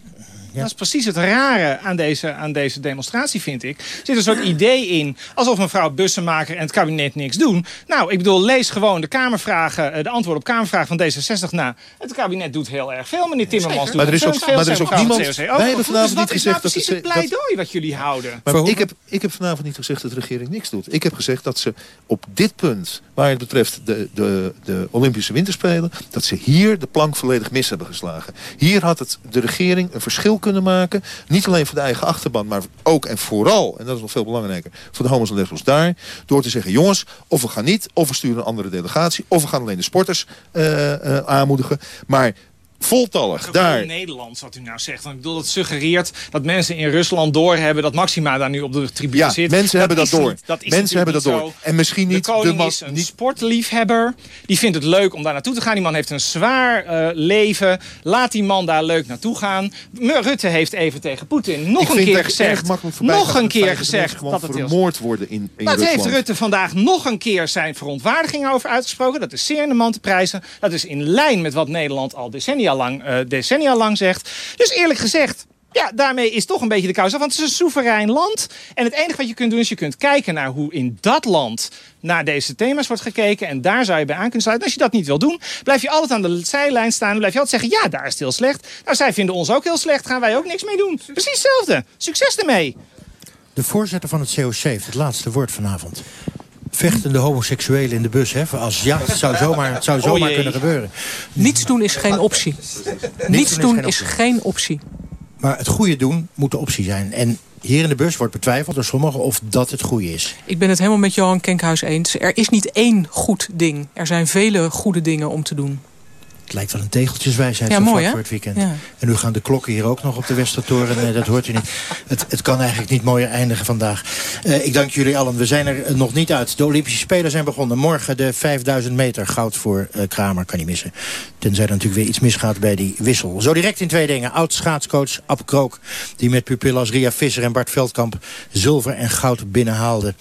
dat is precies het rare aan deze, aan deze demonstratie, vind ik. Er zit een soort idee in, alsof mevrouw Bussemaker en het kabinet niks doen. Nou, ik bedoel, lees gewoon de Kamervragen, eh, de antwoorden op Kamervragen van D66 na. Het kabinet doet heel erg veel, meneer Timmermans. Maar er is ook, maar er is ook niemand... Wij hebben vanavond dus niet gezegd dat het... pleidooi wat jullie houden? Maar ik heb, ik heb vanavond niet gezegd dat de regering niks doet. Ik heb gezegd dat ze op dit punt, waar het betreft de, de, de Olympische Winterspelen... dat ze hier de plank volledig mis hebben geslagen. Hier had het de regering een verschil kunnen maken niet alleen voor de eigen achterban, maar ook en vooral, en dat is nog veel belangrijker, voor de homo's en lesbos daar. Door te zeggen, jongens, of we gaan niet, of we sturen een andere delegatie, of we gaan alleen de sporters uh, uh, aanmoedigen. Maar voltallig daar. in Nederland, wat u nou zegt. Want ik bedoel, dat suggereert dat mensen in Rusland doorhebben... dat Maxima daar nu op de tribune ja, zit. mensen hebben dat door. dat mensen hebben dat door. En misschien niet... De koning de is een niet... sportliefhebber. Die vindt het leuk om daar naartoe te gaan. Die man heeft een zwaar uh, leven. Laat die man daar leuk naartoe gaan. Rutte heeft even tegen Poetin nog ik een keer gezegd... nog een keer gezegd dat het vermoord worden in, in Dat heeft Rutte vandaag nog een keer zijn verontwaardiging over uitgesproken. Dat is zeer in de man te prijzen. Dat is in lijn met wat Nederland al decennia lang... Uh, decennia lang zegt. Dus eerlijk gezegd, ja, daarmee is toch een beetje de kous Want het is een soeverein land. En het enige wat je kunt doen is je kunt kijken naar hoe in dat land naar deze thema's wordt gekeken. En daar zou je bij aan kunnen sluiten. Als je dat niet wil doen, blijf je altijd aan de zijlijn staan. Dan blijf je altijd zeggen, ja, daar is het heel slecht. Nou, zij vinden ons ook heel slecht. Gaan wij ook niks mee doen. Precies hetzelfde. Succes ermee. De voorzitter van het COC heeft het laatste woord vanavond vechtende homoseksuelen in de bus. Hè? Als ja, het zou zomaar, het zou zomaar kunnen gebeuren. Niets doen is geen optie. Niets doen is geen optie. Maar het goede doen moet de optie zijn. En hier in de bus wordt betwijfeld door sommigen of dat het goede is. Ik ben het helemaal met Johan Kenkhuis eens. Er is niet één goed ding. Er zijn vele goede dingen om te doen. Het lijkt wel een tegeltjeswijsheid Ja, zo mooi, voor het weekend. Ja. En nu gaan de klokken hier ook nog op de Westertoren. Nee, dat hoort u niet. Het, het kan eigenlijk niet mooier eindigen vandaag. Eh, ik dank jullie allen. We zijn er eh, nog niet uit. De Olympische Spelen zijn begonnen. Morgen de 5000 meter goud voor eh, Kramer. Kan niet missen. Tenzij er natuurlijk weer iets misgaat bij die wissel. Zo direct in twee dingen. Oud-schaatscoach Ab Krook. Die met pupillen als Ria Visser en Bart Veldkamp... zilver en goud binnenhaalde.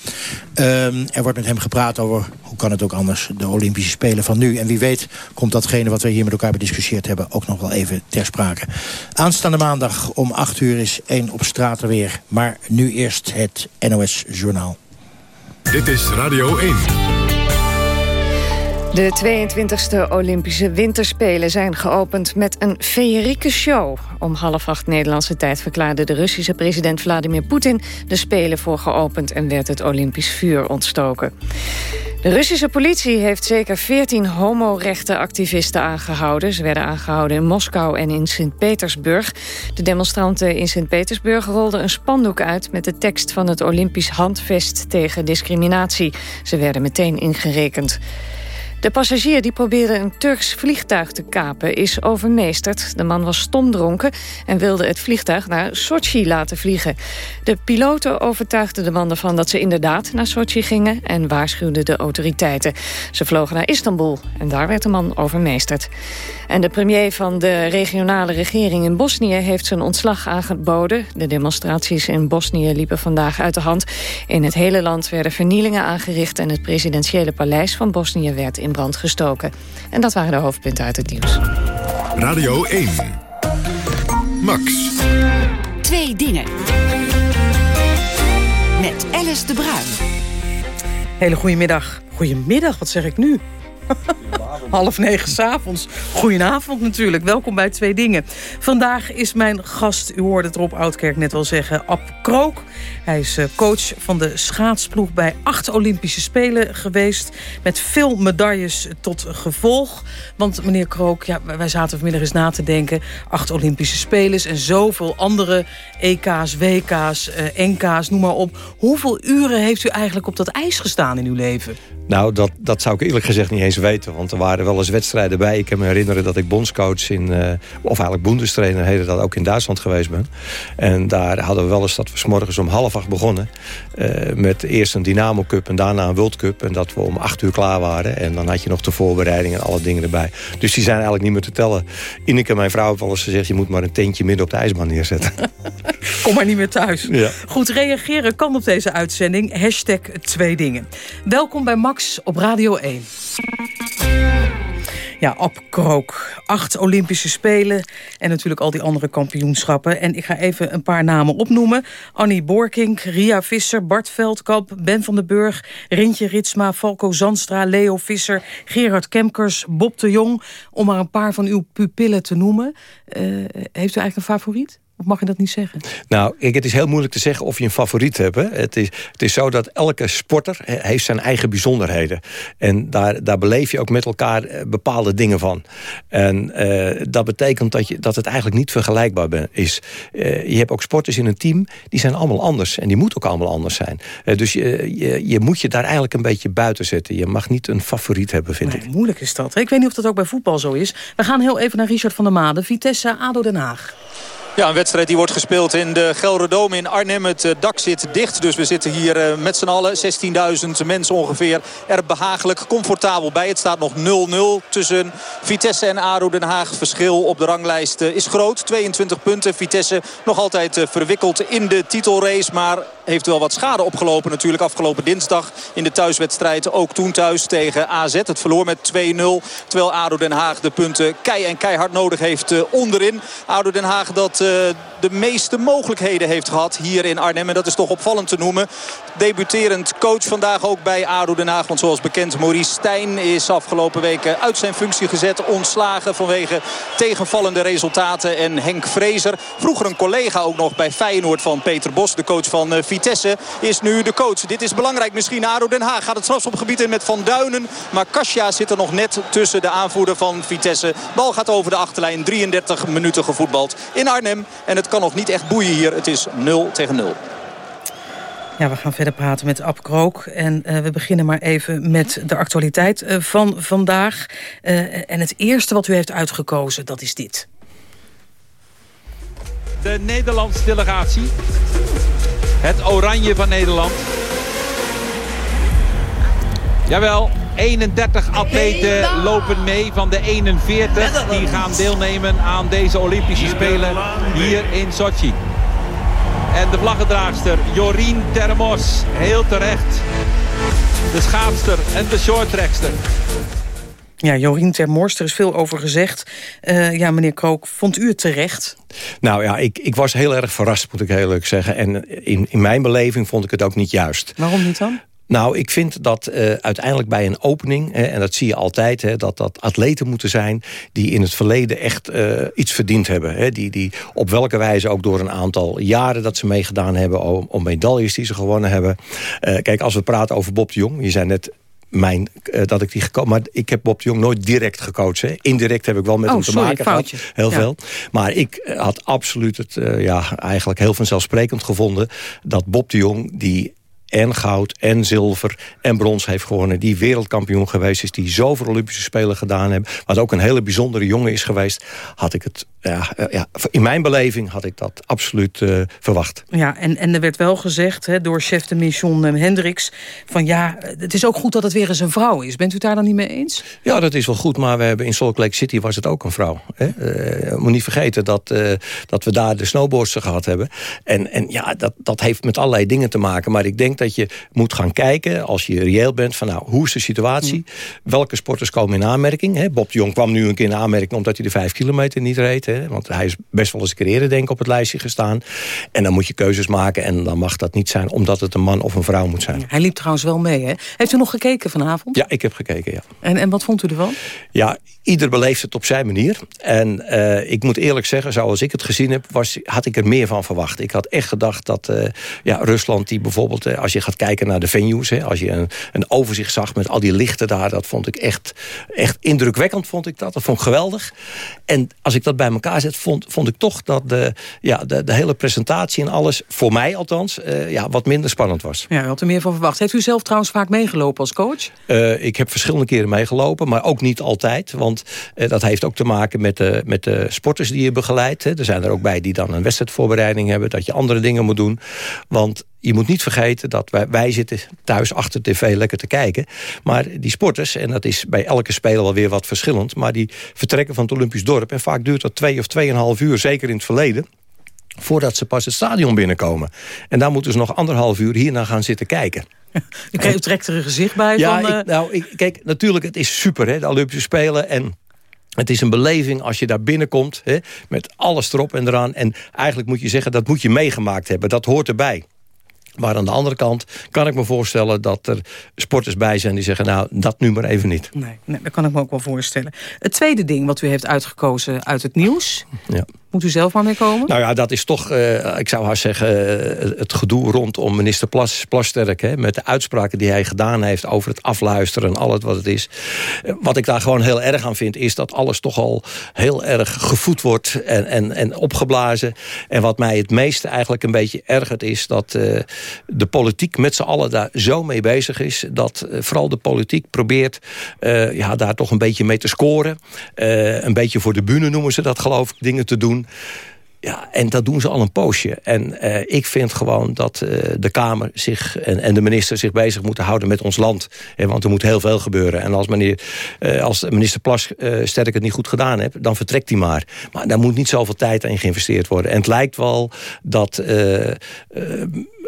Ehm, er wordt met hem gepraat over, hoe kan het ook anders... de Olympische Spelen van nu. En wie weet komt datgene wat we hier met elkaar bediscussieerd hebben... ook nog wel even ter sprake. Aanstaande maandag om 8 uur is één op straat er weer. Maar nu eerst het NOS Journaal. Dit is Radio 1. De 22e Olympische Winterspelen zijn geopend met een feerieke show. Om half acht Nederlandse tijd verklaarde de Russische president Vladimir Poetin... de Spelen voor geopend en werd het Olympisch vuur ontstoken. De Russische politie heeft zeker 14 homorechtenactivisten aangehouden. Ze werden aangehouden in Moskou en in Sint-Petersburg. De demonstranten in Sint-Petersburg rolden een spandoek uit... met de tekst van het Olympisch handvest tegen discriminatie. Ze werden meteen ingerekend. De passagier die probeerde een Turks vliegtuig te kapen is overmeesterd. De man was stomdronken en wilde het vliegtuig naar Sochi laten vliegen. De piloten overtuigden de man ervan dat ze inderdaad naar Sochi gingen... en waarschuwden de autoriteiten. Ze vlogen naar Istanbul en daar werd de man overmeesterd. En de premier van de regionale regering in Bosnië... heeft zijn ontslag aangeboden. De demonstraties in Bosnië liepen vandaag uit de hand. In het hele land werden vernielingen aangericht... en het presidentiële paleis van Bosnië werd in brand gestoken. En dat waren de hoofdpunten uit het nieuws. Radio 1. Max. Twee dingen. Met Alice de Bruin. Hele goedemiddag. Goedemiddag, wat zeg ik nu? Half negen s'avonds. Goedenavond natuurlijk. Welkom bij Twee Dingen. Vandaag is mijn gast, u hoorde het Rob Oudkerk net wel zeggen, Ab Krook. Hij is eh, coach van de schaatsploeg bij acht Olympische Spelen geweest. Met veel medailles tot gevolg. Want meneer Krook, ja, wij zaten vanmiddag eens na te denken. Acht Olympische Spelen en zoveel andere EK's, WK's, eh, NK's, noem maar op. Hoeveel uren heeft u eigenlijk op dat ijs gestaan in uw leven? Nou, dat, dat zou ik eerlijk gezegd niet eens weten. Want er waren wel eens wedstrijden bij. Ik kan me herinneren dat ik bondscoach in... Uh, of eigenlijk boendestrainer heette dat ook in Duitsland geweest ben. En daar hadden we wel eens dat we s morgens om half acht begonnen. Uh, met eerst een Dynamo Cup en daarna een World Cup. En dat we om acht uur klaar waren. En dan had je nog de voorbereiding en alle dingen erbij. Dus die zijn eigenlijk niet meer te tellen. Ineke, mijn vrouw, heeft wel eens gezegd... je moet maar een tentje midden op de ijsbaan neerzetten. Kom maar niet meer thuis. Ja. Goed, reageren kan op deze uitzending. Hashtag twee dingen. Welkom bij Max op Radio 1. Ja, Ab Krook. Acht Olympische Spelen en natuurlijk al die andere kampioenschappen. En ik ga even een paar namen opnoemen. Annie Borkink, Ria Visser, Bart Veldkamp, Ben van den Burg... Rintje Ritsma, Falco Zandstra, Leo Visser, Gerard Kemkers... Bob de Jong, om maar een paar van uw pupillen te noemen. Uh, heeft u eigenlijk een favoriet? Of mag je dat niet zeggen? Nou, ik, het is heel moeilijk te zeggen of je een favoriet hebt. Hè. Het, is, het is zo dat elke sporter heeft zijn eigen bijzonderheden. En daar, daar beleef je ook met elkaar bepaalde dingen van. En uh, dat betekent dat, je, dat het eigenlijk niet vergelijkbaar ben, is. Uh, je hebt ook sporters in een team, die zijn allemaal anders. En die moeten ook allemaal anders zijn. Uh, dus je, je, je, moet je daar eigenlijk een beetje buiten zetten. Je mag niet een favoriet hebben, vind nee, ik. Moeilijk is dat. Ik weet niet of dat ook bij voetbal zo is. We gaan heel even naar Richard van der Made. Vitesse, ADO Den Haag. Ja, een wedstrijd die wordt gespeeld in de Gelredome in Arnhem. Het dak zit dicht, dus we zitten hier met z'n allen. 16.000 mensen ongeveer. Er behagelijk, comfortabel bij. Het staat nog 0-0 tussen Vitesse en ADO Den Haag. Verschil op de ranglijst is groot. 22 punten. Vitesse nog altijd verwikkeld in de titelrace. Maar heeft wel wat schade opgelopen natuurlijk afgelopen dinsdag. In de thuiswedstrijd ook toen thuis tegen AZ. Het verloor met 2-0. Terwijl ADO Den Haag de punten kei en keihard nodig heeft onderin. ADO Den Haag dat de meeste mogelijkheden heeft gehad hier in Arnhem. En dat is toch opvallend te noemen. Debuterend coach vandaag ook bij ADO Den Haag. Want zoals bekend Maurice Stijn is afgelopen weken uit zijn functie gezet. Ontslagen vanwege tegenvallende resultaten. En Henk Vrezer, vroeger een collega ook nog bij Feyenoord van Peter Bos. De coach van Vitesse is nu de coach. Dit is belangrijk misschien. ADO Den Haag gaat het strafschopgebied in met Van Duinen. Maar Kasia zit er nog net tussen de aanvoerder van Vitesse. Bal gaat over de achterlijn. 33 minuten gevoetbald in Arnhem. En het kan nog niet echt boeien hier. Het is 0 tegen 0. Ja, we gaan verder praten met Ab Krook. En uh, we beginnen maar even met de actualiteit uh, van vandaag. Uh, en het eerste wat u heeft uitgekozen, dat is dit. De Nederlandse delegatie. Het oranje van Nederland. Jawel, 31 atleten lopen mee van de 41. Die gaan deelnemen aan deze Olympische Spelen hier in Sochi. En de vlaggedraagster Jorien Termos, heel terecht. De schaatster en de shorttrekster. Ja, Jorien Termors, er is veel over gezegd. Uh, ja, meneer Krook, vond u het terecht? Nou ja, ik, ik was heel erg verrast, moet ik heel leuk zeggen. En in, in mijn beleving vond ik het ook niet juist. Waarom niet dan? Nou, ik vind dat uh, uiteindelijk bij een opening... Hè, en dat zie je altijd, hè, dat dat atleten moeten zijn... die in het verleden echt uh, iets verdiend hebben. Hè, die, die op welke wijze ook door een aantal jaren dat ze meegedaan hebben... om, om medailles die ze gewonnen hebben. Uh, kijk, als we praten over Bob de Jong... je zei net mijn, uh, dat ik die gekocht. Maar ik heb Bob de Jong nooit direct gecoacht. Hè. Indirect heb ik wel met oh, hem te sorry, maken foutje. gehad. Heel ja. veel. Maar ik had absoluut het uh, ja, eigenlijk heel vanzelfsprekend gevonden... dat Bob de Jong die en goud en zilver en brons heeft gewonnen. Die wereldkampioen geweest is. Die zoveel Olympische Spelen gedaan hebben. Wat ook een hele bijzondere jongen is geweest. Had ik het, ja, ja, in mijn beleving had ik dat absoluut uh, verwacht. Ja, en, en er werd wel gezegd hè, door chef de mission uh, Hendricks... van ja, het is ook goed dat het weer eens een vrouw is. Bent u het daar dan niet mee eens? Ja, dat is wel goed. Maar we hebben in Salt Lake City was het ook een vrouw. Hè? Uh, moet niet vergeten dat, dat we daar de snowboardster gehad hebben. En, en ja, dat, dat heeft met allerlei dingen te maken. Maar ik denk dat je moet gaan kijken, als je reëel bent... van nou, hoe is de situatie? Mm. Welke sporters komen in aanmerking? Hè? Bob de Jong kwam nu een keer in aanmerking... omdat hij de vijf kilometer niet reed. Hè? Want hij is best wel eens eerder denk ik, op het lijstje gestaan. En dan moet je keuzes maken. En dan mag dat niet zijn omdat het een man of een vrouw moet zijn. Ja, hij liep trouwens wel mee, hè? Heeft u nog gekeken vanavond? Ja, ik heb gekeken, ja. En, en wat vond u ervan? Ja, ieder beleeft het op zijn manier. En uh, ik moet eerlijk zeggen, zoals ik het gezien heb... Was, had ik er meer van verwacht. Ik had echt gedacht dat uh, ja, Rusland, die bijvoorbeeld... Uh, als je gaat kijken naar de venues... Hè, als je een, een overzicht zag met al die lichten daar... dat vond ik echt, echt indrukwekkend, vond ik dat. Dat vond ik geweldig. En als ik dat bij elkaar zet, vond, vond ik toch dat de, ja, de, de hele presentatie en alles... voor mij althans, ja, wat minder spannend was. Ja, u had er meer van verwacht. Heeft u zelf trouwens vaak meegelopen als coach? ik heb verschillende keren meegelopen, maar ook niet altijd... Want Want uh, dat heeft ook te maken met de, met de sporters die je begeleidt. Hè. Er zijn er ook bij die dan een wedstrijdvoorbereiding hebben. Dat je andere dingen moet doen. Want je moet niet vergeten dat wij, wij zitten thuis achter tv lekker te kijken. Maar die sporters, en dat is bij elke speler wel weer wat verschillend... maar die vertrekken van het Olympisch dorp... en vaak duurt dat twee of tweeënhalf uur, zeker in het verleden voordat ze pas het stadion binnenkomen. En daar moeten ze nog anderhalf uur hierna gaan zitten kijken. U trekt er een gezicht bij ja, van... Ik, nou, ik, kijk, natuurlijk, het is super, hè, de Olympische Spelen. En het is een beleving als je daar binnenkomt, hè, met alles erop en eraan. En eigenlijk moet je zeggen, dat moet je meegemaakt hebben. Dat hoort erbij. Maar aan de andere kant kan ik me voorstellen dat er sporters bij zijn die zeggen... nou, dat nu maar even niet. Nee, nee dat kan ik me ook wel voorstellen. Het tweede ding wat u heeft uitgekozen uit het nieuws... Ja. Moet u zelf maar mee komen? Nou ja, dat is toch, uh, ik zou haar zeggen... Uh, het gedoe rondom minister Plas, Plasterk... Hè, met de uitspraken die hij gedaan heeft over het afluisteren... en al het wat het is. Uh, wat ik daar gewoon heel erg aan vind... is dat alles toch al heel erg gevoed wordt en, en, en opgeblazen. En wat mij het meeste eigenlijk een beetje ergert... is dat de politiek met z'n allen daar zo mee bezig is... dat vooral de politiek probeert ja, daar toch een beetje mee te scoren. een beetje voor de bühne noemen ze dat geloof ik, dingen te doen... Ja, en dat doen ze al een poosje. En uh, ik vind gewoon dat uh, de Kamer zich en, de minister zich bezig moeten houden met ons land. Eh, want er moet heel veel gebeuren. En als, meneer, uh, als minister Plas sterk het niet goed gedaan heeft, dan vertrekt hij maar. Maar daar moet niet zoveel tijd in geïnvesteerd worden. En het lijkt wel dat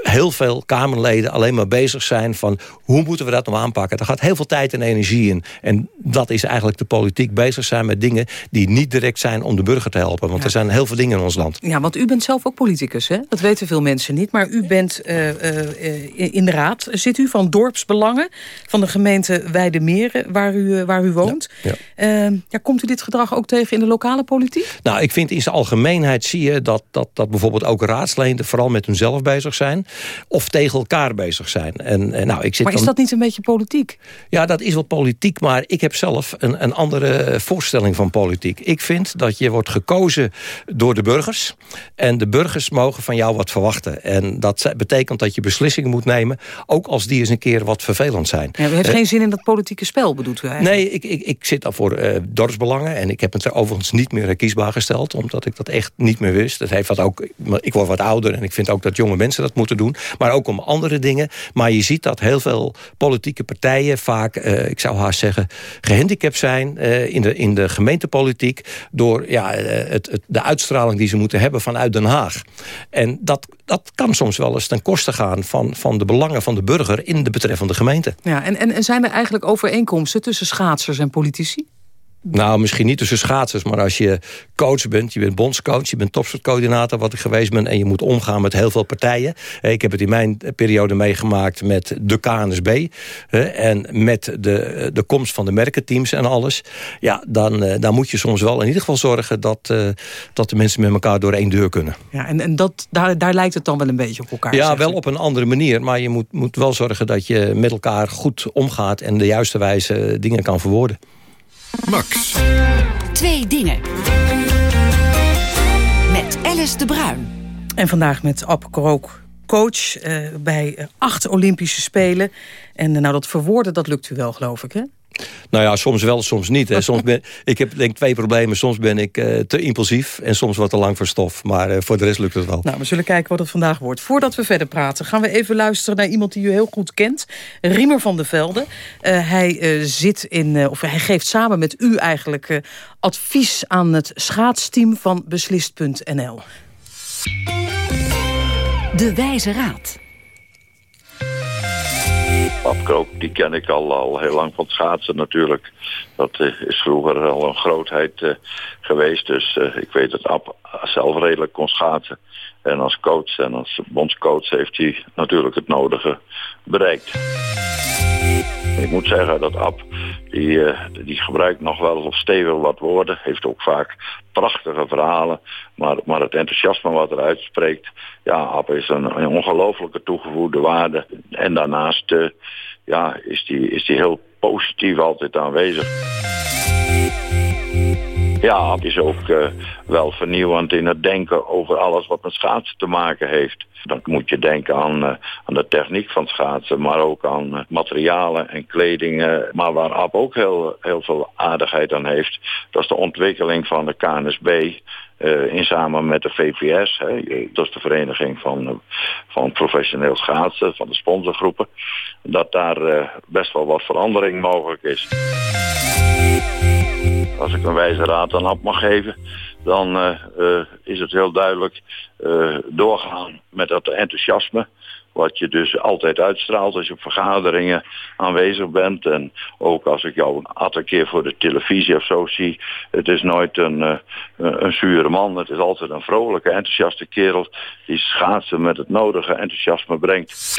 heel veel Kamerleden alleen maar bezig zijn van... hoe moeten we dat nou aanpakken? Er gaat heel veel tijd en energie in. En dat is eigenlijk de politiek bezig zijn met dingen... die niet direct zijn om de burger te helpen. Want ja. er zijn heel veel dingen in ons land. Ja, want u bent zelf ook politicus, hè? Dat weten veel mensen niet. Maar u bent uh, uh, in de raad, zit u, van dorpsbelangen... van de gemeente Weidemeren, waar u, waar u woont. Ja, ja. ja, komt u dit gedrag ook tegen in de lokale politiek? Nou, ik vind in zijn algemeenheid zie je... dat, dat, dat bijvoorbeeld ook raadsleden vooral met hunzelf bezig zijn... of tegen elkaar bezig zijn. En, en nou, ik zit maar is dan... dat niet een beetje politiek? Ja, dat is wel politiek, maar ik heb zelf een, een andere voorstelling van politiek. Ik vind dat je wordt gekozen door de burgers. En de burgers mogen van jou wat verwachten. En dat betekent dat je beslissingen moet nemen... ook als die eens een keer wat vervelend zijn. Ja, u heeft geen zin in dat politieke spel, bedoelt u eigenlijk? Nee, ik, ik, ik zit dan voor uh, dorpsbelangen. En ik heb het er overigens niet meer kiesbaar gesteld. Omdat ik dat echt niet meer wist. Dat heeft wat ook, ik word wat ouder en ik vind ook dat jonge mensen dat moeten doen. Maar ook om andere dingen. Maar je ziet dat heel veel politieke partijen vaak, uh, ik zou haast zeggen... gehandicapt zijn uh, in, de, in de gemeentepolitiek... door ja, het, het, de uitstraling die ze moeten hebben vanuit Den Haag. En dat, dat kan soms wel eens ten koste gaan van, van de belangen van de burger... in de betreffende gemeente. Ja, en, en, en zijn er eigenlijk overeenkomsten tussen schaatsers en politici? Nou, misschien niet tussen schaatsers, maar als je coach bent... je bent bondscoach, je bent topsportcoördinator wat ik geweest ben... en je moet omgaan met heel veel partijen. Ik heb het in mijn periode meegemaakt met de KNSB... en met de, de komst van de merkenteams en alles. Ja, dan, eh, dan moet je soms wel in ieder geval zorgen... dat, eh, dat de mensen met elkaar door één deur kunnen. Ja, en, en dat, daar, daar lijkt het dan wel een beetje op elkaar. Ja, wel op een andere manier. Maar je moet, moet wel zorgen dat je met elkaar goed omgaat... en de juiste wijze dingen kan verwoorden. Max. Twee dingen. Met Alice de Bruin. En vandaag met Ab Krook, coach uh, bij acht Olympische Spelen. En uh, nou, dat verwoorden, dat lukt u wel, geloof ik, hè? Nou ja, soms wel, soms niet. Hè. Soms ben, ik heb denk twee problemen. Soms ben ik uh, te impulsief en soms wat te lang voor stof. Maar uh, voor de rest lukt het wel. Nou, we zullen kijken wat het vandaag wordt. Voordat we verder praten, gaan we even luisteren naar iemand die u heel goed kent. Riemer van der Velde. Uh, hij, zit in, of hij geeft samen met u eigenlijk advies aan het schaatsteam van Beslist.nl. De Wijze Raad. Ab die ken ik al, al heel lang van het schaatsen natuurlijk. Dat uh, is vroeger al een grootheid uh, geweest. Dus uh, ik weet dat Ab zelf redelijk kon schaatsen. En als coach en als bondscoach heeft hij natuurlijk het nodige bereikt. Ik moet zeggen dat Ab, die, die gebruikt nog wel stevig wat woorden. Heeft ook vaak prachtige verhalen. Maar, maar het enthousiasme wat eruit spreekt. Ja, Ab is een, een ongelooflijke toegevoegde waarde. En daarnaast uh, ja, is die, is die heel positief altijd aanwezig. Ja, Ab is ook uh, wel vernieuwend in het denken over alles wat met schaatsen te maken heeft. Dan moet je denken aan, uh, aan de techniek van schaatsen, maar ook aan uh, materialen en kleding. maar waar Ab ook heel, heel veel aardigheid aan heeft, dat is de ontwikkeling van de KNSB. In samen met de VPS, hè, dat is de vereniging van, van professioneel schaatsen, van de sponsorgroepen, dat daar best wel wat verandering mogelijk is. Als ik een wijze raad aan Ab mag geven, dan uh, is het heel duidelijk doorgaan met dat enthousiasme. Wat je dus altijd uitstraalt als je op vergaderingen aanwezig bent. En ook als ik jou een keer voor de televisie of zo zie. Het is nooit een, een zure man. Het is altijd een vrolijke, enthousiaste kerel. Die schaatsen met het nodige enthousiasme brengt.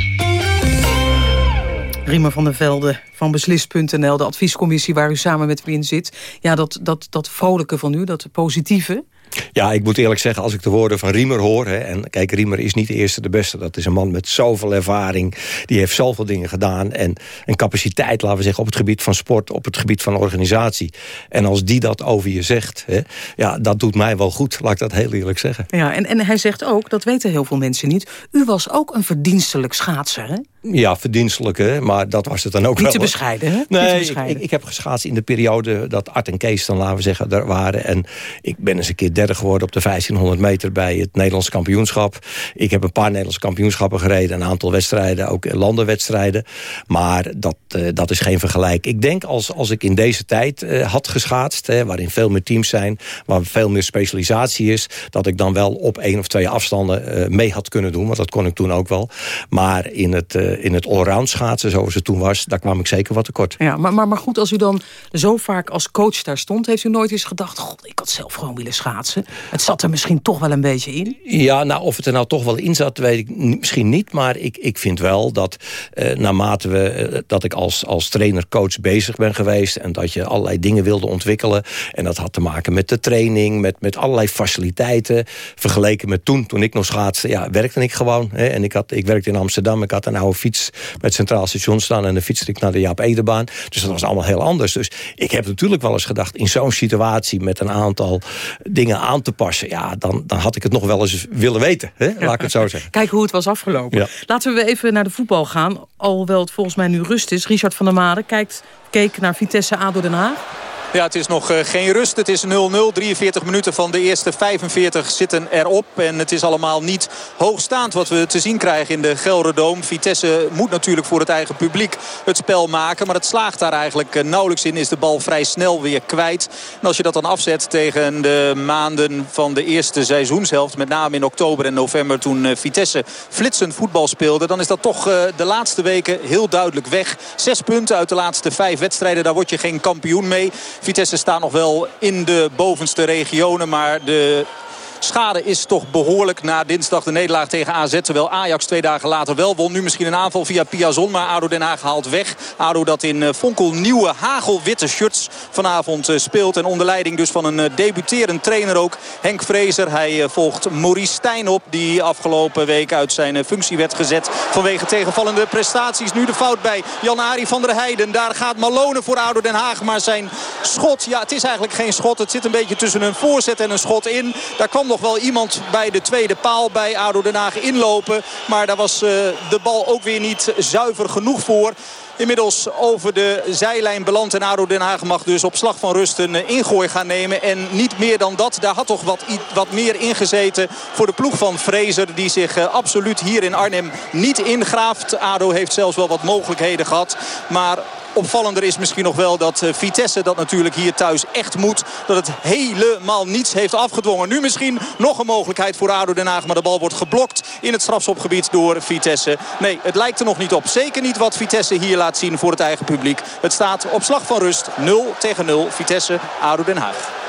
Riemer van der Velde van Beslis.nl, de adviescommissie waar u samen met me in zit. Ja, dat, dat, dat vrolijke van u, dat positieve... Ja, ik moet eerlijk zeggen, als ik de woorden van Riemer hoor... Hè, en kijk, Riemer is niet de eerste de beste. Dat is een man met zoveel ervaring. Die heeft zoveel dingen gedaan. En een capaciteit, laten we zeggen, op het gebied van sport... op het gebied van organisatie. En als die dat over je zegt, hè, ja, dat doet mij wel goed. Laat ik dat heel eerlijk zeggen. Ja, en, en hij zegt ook, dat weten heel veel mensen niet... u was ook een verdienstelijk schaatser, hè? Ja, verdienstelijk, hè? maar dat was het dan ook Niet wel. te bescheiden, hè? Nee, te bescheiden. Ik, ik, heb geschaatst in de periode dat Art en Kees dan, laten we zeggen, er waren. En ik ben eens een keer derde geworden op de 1500 meter bij het Nederlands kampioenschap. Ik heb een paar Nederlandse kampioenschappen gereden, een aantal wedstrijden, ook landenwedstrijden. Maar dat, uh, dat is geen vergelijk. Ik denk als, als ik in deze tijd uh, had geschaatst, hè, waarin veel meer teams zijn, waar veel meer specialisatie is, dat ik dan wel op één of twee afstanden uh, mee had kunnen doen, want dat kon ik toen ook wel. Maar in het uh, in het allround schaatsen, zoals het toen was... daar kwam ik zeker wat tekort. Ja, maar, maar, maar goed, als u dan zo vaak als coach daar stond... heeft u nooit eens gedacht, god, ik had zelf gewoon willen schaatsen. Het zat er misschien toch wel een beetje in. Ja, nou, of het er nou toch wel in zat, weet ik misschien niet. Maar ik, ik vind wel dat uh, naarmate we, uh, dat ik als, als trainer-coach bezig ben geweest... en dat je allerlei dingen wilde ontwikkelen... en dat had te maken met de training, met, met allerlei faciliteiten... vergeleken met toen, toen ik nog schaatste, ja, werkte ik gewoon. Hè, en ik, had, ik werkte in Amsterdam, ik had een oude fiets met Centraal Station staan... en dan fietste ik naar de Jaap Edebaan. Dus dat was allemaal heel anders. Dus ik heb natuurlijk wel eens gedacht... in zo'n situatie met een aantal dingen aan te passen... ja, dan, dan had ik het nog wel eens willen weten. Hè? Laat ik het zo zeggen. Kijk hoe het was afgelopen. Ja. Laten we even naar de voetbal gaan. Alhoewel het volgens mij nu rust is. Richard van der Made kijkt, keek naar Vitesse ADO Den Haag. Ja, het is nog uh, geen rust. Het is 0-0. 43 minuten van de eerste 45 zitten erop. En het is allemaal niet hoogstaand wat we te zien krijgen in de Gelderdoom. Vitesse moet natuurlijk voor het eigen publiek het spel maken. Maar het slaagt daar eigenlijk uh, nauwelijks in. Is de bal vrij snel weer kwijt. En als je dat dan afzet tegen de maanden van de eerste seizoenshelft. Met name in oktober en november toen uh, Vitesse flitsend voetbal speelde. Dan is dat toch de laatste weken heel duidelijk weg. Zes punten uit de laatste vijf wedstrijden. Daar word je geen kampioen mee. Vitesse staat nog wel in de bovenste regionen. Maar de schade is toch behoorlijk na dinsdag de nederlaag tegen AZ. Terwijl Ajax twee dagen later wel won. Nu misschien een aanval via Piazon. Maar ADO Den Haag haalt weg. ADO dat in fonkelnieuwe hagelwitte shirts vanavond speelt. En onder leiding dus van een debuterend trainer ook. Henk Vrezer. Hij volgt Maurice Stijn op. Die afgelopen week uit zijn functie werd gezet. Vanwege tegenvallende prestaties. Nu de fout bij Jan-Ari van der Heijden. Daar gaat Malone voor ADO Den Haag. Maar zijn schot, ja het is eigenlijk geen schot. Het zit een beetje tussen een voorzet en een schot in. Daar kwam nog wel iemand bij de tweede paal bij ADO Den Haag inlopen. Maar daar was uh, de bal ook weer niet zuiver genoeg voor. Inmiddels over de zijlijn beland en ADO Den Haag mag dus op slag van rust een ingooi gaan nemen. En niet meer dan dat. Daar had toch wat, wat meer ingezeten voor de ploeg van Fraser. Die zich uh, absoluut hier in Arnhem niet ingraaft. ADO heeft zelfs wel wat mogelijkheden gehad. Maar opvallender is misschien nog wel dat uh, Vitesse dat natuurlijk hier thuis echt moet. Dat het helemaal niets heeft afgedwongen. Nu misschien nog een mogelijkheid voor ADO Den Haag. Maar de bal wordt geblokt in het strafschopgebied door Vitesse. Nee, het lijkt er nog niet op. Zeker niet wat Vitesse hier laat zien voor het eigen publiek. Het staat op slag van rust 0 tegen 0. Vitesse, ADO Den Haag.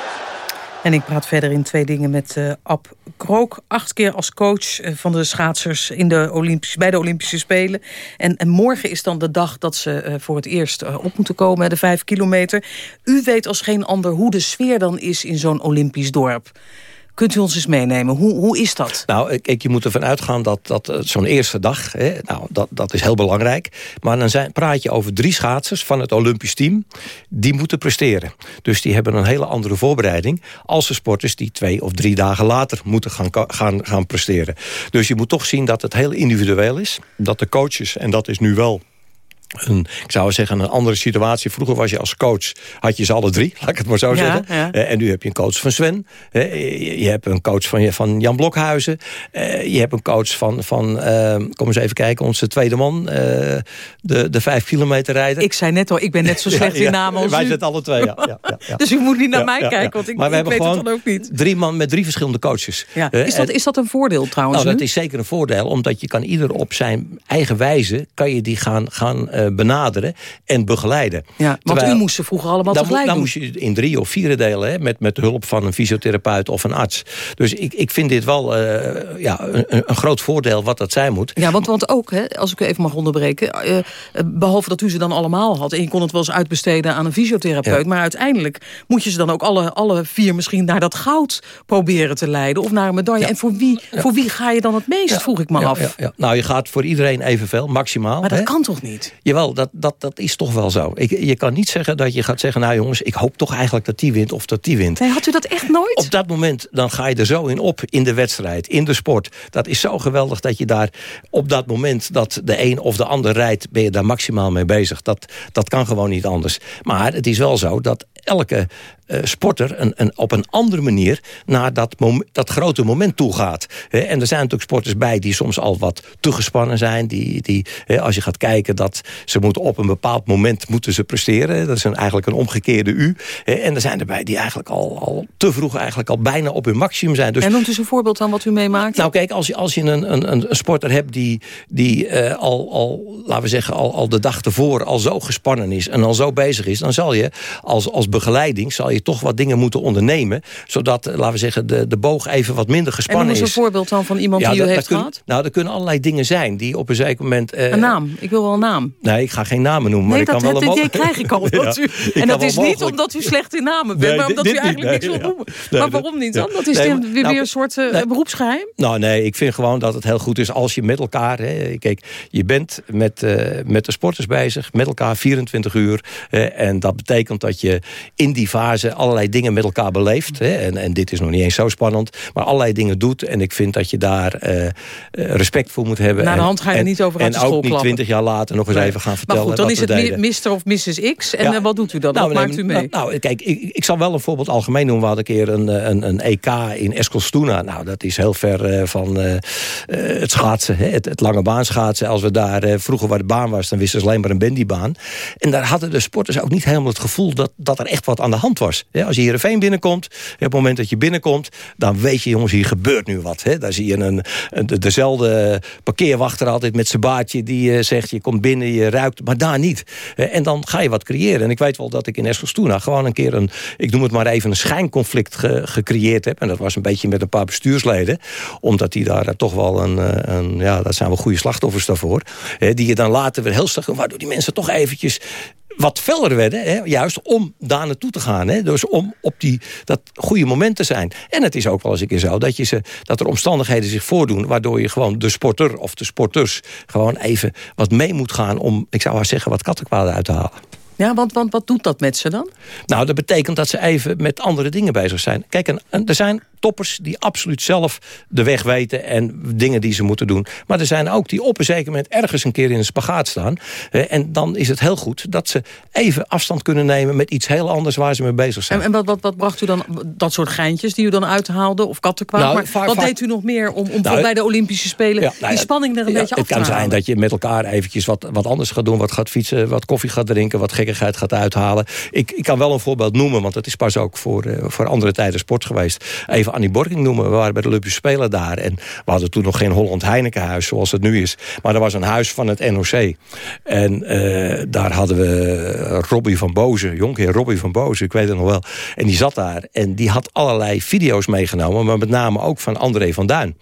En ik praat verder in twee dingen met uh, Ab Krook. Acht keer als coach uh, van de schaatsers in de bij de Olympische Spelen. En, en morgen is dan de dag dat ze uh, voor het eerst op moeten komen, de vijf kilometer. U weet als geen ander hoe de sfeer dan is in zo'n Olympisch dorp. Kunt u ons eens meenemen? Hoe, hoe is dat? Nou, kijk, je moet ervan uitgaan dat, dat zo'n eerste dag... Hè, nou, dat, dat is heel belangrijk. Maar dan zijn, praat je over drie schaatsers van het Olympisch team... die moeten presteren. Dus die hebben een hele andere voorbereiding... als de sporters die twee of drie dagen later moeten gaan, gaan, gaan presteren. Dus je moet toch zien dat het heel individueel is. Dat de coaches, en dat is nu wel een, ik zou zeggen, een andere situatie. Vroeger was je als coach, had je ze alle drie, laat ik het maar zo Ja, zeggen. ja. Eh, en nu heb je een coach van Sven. Eh, je, je hebt een coach van, van Jan Blokhuizen. Eh, je hebt een coach van, van eh, kom eens even kijken, onze tweede man. eh, de, de vijf kilometer rijder. Ik zei net al, ik ben net zo slecht Ja, in namen als Wij u. zitten alle twee, ja. Dus u moet niet naar mij kijken, want ik, maar we ik hebben weet gewoon het dan ook niet. drie man met drie verschillende coaches. Eh, Is, dat, is dat een voordeel trouwens? nou, dat is zeker een voordeel, omdat je kan ieder op zijn eigen wijze... kan je die gaan, gaan eh, benaderen en begeleiden. Ja, want Terwijl- u moest ze vroeger allemaal dan, tegelijk dan doen. moest je in drie of vier delen, hè, met, met de hulp van een fysiotherapeut of een arts. Dus ik, ik vind dit wel eh, ja, een, een groot voordeel wat dat zijn moet. Ja, want, want ook, hè, als ik u even mag onderbreken... eh, eh, behalve dat u ze dan allemaal had... en je kon het wel eens uitbesteden aan een fysiotherapeut... Ja. maar uiteindelijk moet je ze dan ook alle, alle vier misschien naar dat goud proberen te leiden... of naar een medaille. En voor wie, voor wie ga je dan het meest, vroeg ik me af. ja, ja. Nou, je gaat voor iedereen evenveel, maximaal. Maar dat hè? kan toch niet? Jawel, dat, dat, dat is toch wel zo. Ik, je kan niet zeggen dat je gaat zeggen... nou jongens, ik hoop toch eigenlijk dat die wint of dat die wint. Nee, had u dat echt nooit? Op dat moment, dan ga je er zo in op in de wedstrijd, in de sport. Dat is zo geweldig dat je daar op dat moment... dat de een of de ander rijdt, ben je daar maximaal mee bezig. Dat, dat kan gewoon niet anders. Maar het is wel zo dat elke uh, sporter een, een, op een andere manier naar dat, dat grote moment toe gaat. en er zijn natuurlijk sporters bij die soms al wat te gespannen zijn. Die, die, als je gaat kijken dat ze moeten op een bepaald moment moeten ze presteren. Dat is een, eigenlijk een omgekeerde U. en er zijn erbij die eigenlijk al, al te vroeg eigenlijk al bijna op hun maximum zijn. Dus, en noemt u een voorbeeld van wat u meemaakt? Nou kijk, als je, als je een, een, een sporter hebt die, die uh, al, al, laten we zeggen, al, al de dag ervoor al zo gespannen is en al zo bezig is, dan zal je als, als begeleiding zal je toch wat dingen moeten ondernemen, zodat, laten we zeggen, de, de boog even wat minder gespannen is. En een voorbeeld dan van iemand die u heeft gehad? Nou, er kunnen allerlei dingen zijn die op een zeker moment... Uh, een naam, ik wil wel een naam. Nee, ik ga geen namen noemen. Nee, maar dat, ik kan wel idee krijg ik al. Dat u, en dat is niet omdat u slecht in namen bent, maar omdat u eigenlijk niks wil noemen. maar waarom niet dan? Dat is weer, weer nou, een soort uh, beroepsgeheim? Nou nee, ik vind gewoon dat het heel goed is als je met elkaar... Hè, kijk, je bent met, uh, met de sporters bezig, met elkaar 24 uur. Uh, en dat betekent dat je in die fase allerlei dingen met elkaar beleeft. Hè, en, en dit is nog niet eens zo spannend. Maar allerlei dingen doet. En ik vind dat je daar respect voor moet hebben. Na de en, hand ga je en, niet over En ook niet 20 jaar later nog eens nee. even gaan vertellen. Maar goed, dan is het Mr. of Mrs. X. En ja. wat doet u dan? Nou, wat nee, maakt u mee? Nou, nou, kijk, ik, ik zal wel een voorbeeld algemeen noemen. We hadden een keer een, een, een EK in Eskilstuna. Nou, dat is heel ver uh, van uh, het schaatsen, het, het, lange baan schaatsen. Als we daar vroeger waar de baan was, dan wisten ze alleen maar een bendybaan. En daar hadden de sporters ook niet helemaal het gevoel dat, dat er echt wat aan de hand was. Als je Heerenveen binnenkomt, op het moment dat je binnenkomt, dan weet je, jongens, hier gebeurt nu wat. Daar zie je een, een, dezelfde parkeerwachter altijd met zijn baardje die zegt, je komt binnen, je ruikt, maar daar niet. En dan ga je wat creëren. En ik weet wel dat ik in Eskilstuna gewoon een keer een, ik noem het maar even, een schijnconflict ge, gecreëerd heb. En dat was een beetje met een paar bestuursleden. Omdat die daar toch wel een, een ja, dat zijn wel goede slachtoffers daarvoor. Hè, die je dan later weer heel sterk, waardoor die mensen toch eventjes wat feller werden, hè, juist om daar naartoe te gaan. Hè, dus om op die, dat goede moment te zijn. En het is ook wel eens een keer zo dat, je ze, dat er omstandigheden zich voordoen... waardoor je gewoon de sporter of de sporters gewoon even wat mee moet gaan... om, ik zou maar zeggen, wat kattenkwaad uit te halen. Ja, want, want wat doet dat met ze dan? Nou, dat betekent dat ze even met andere dingen bezig zijn. Kijk, en, en er zijn toppers die absoluut zelf de weg weten... en dingen die ze moeten doen. Maar er zijn ook die op een zeker moment ergens een keer in een spagaat staan. Eh, en dan is het heel goed dat ze even afstand kunnen nemen... met iets heel anders waar ze mee bezig zijn. En, en wat, wat, wat bracht u dan, dat soort geintjes die u dan uithaalde? Of kattenkwaad? Nou, maar vaak, wat vaak, deed u nog meer om, om nou, bij de Olympische Spelen... Ja, nou, die spanning er een ja, beetje af te halen? Het kan zijn dat je met elkaar eventjes wat, wat anders gaat doen. Wat gaat fietsen, wat koffie gaat drinken, wat gekkigheid gaat uithalen. Ik, ik kan wel een voorbeeld noemen, want dat is pas ook voor, uh, voor andere tijden sport geweest. Even Annie Borking noemen. We waren bij de Olympische Spelen daar. En we hadden toen nog geen Holland Heinekenhuis zoals het nu is. Maar er was een huis van het NOC. En uh, daar hadden we Robbie van Bozen, jonkheer Robbie van Bozen, ik weet het nog wel. En die zat daar en die had allerlei video's meegenomen. Maar met name ook van André van Duin.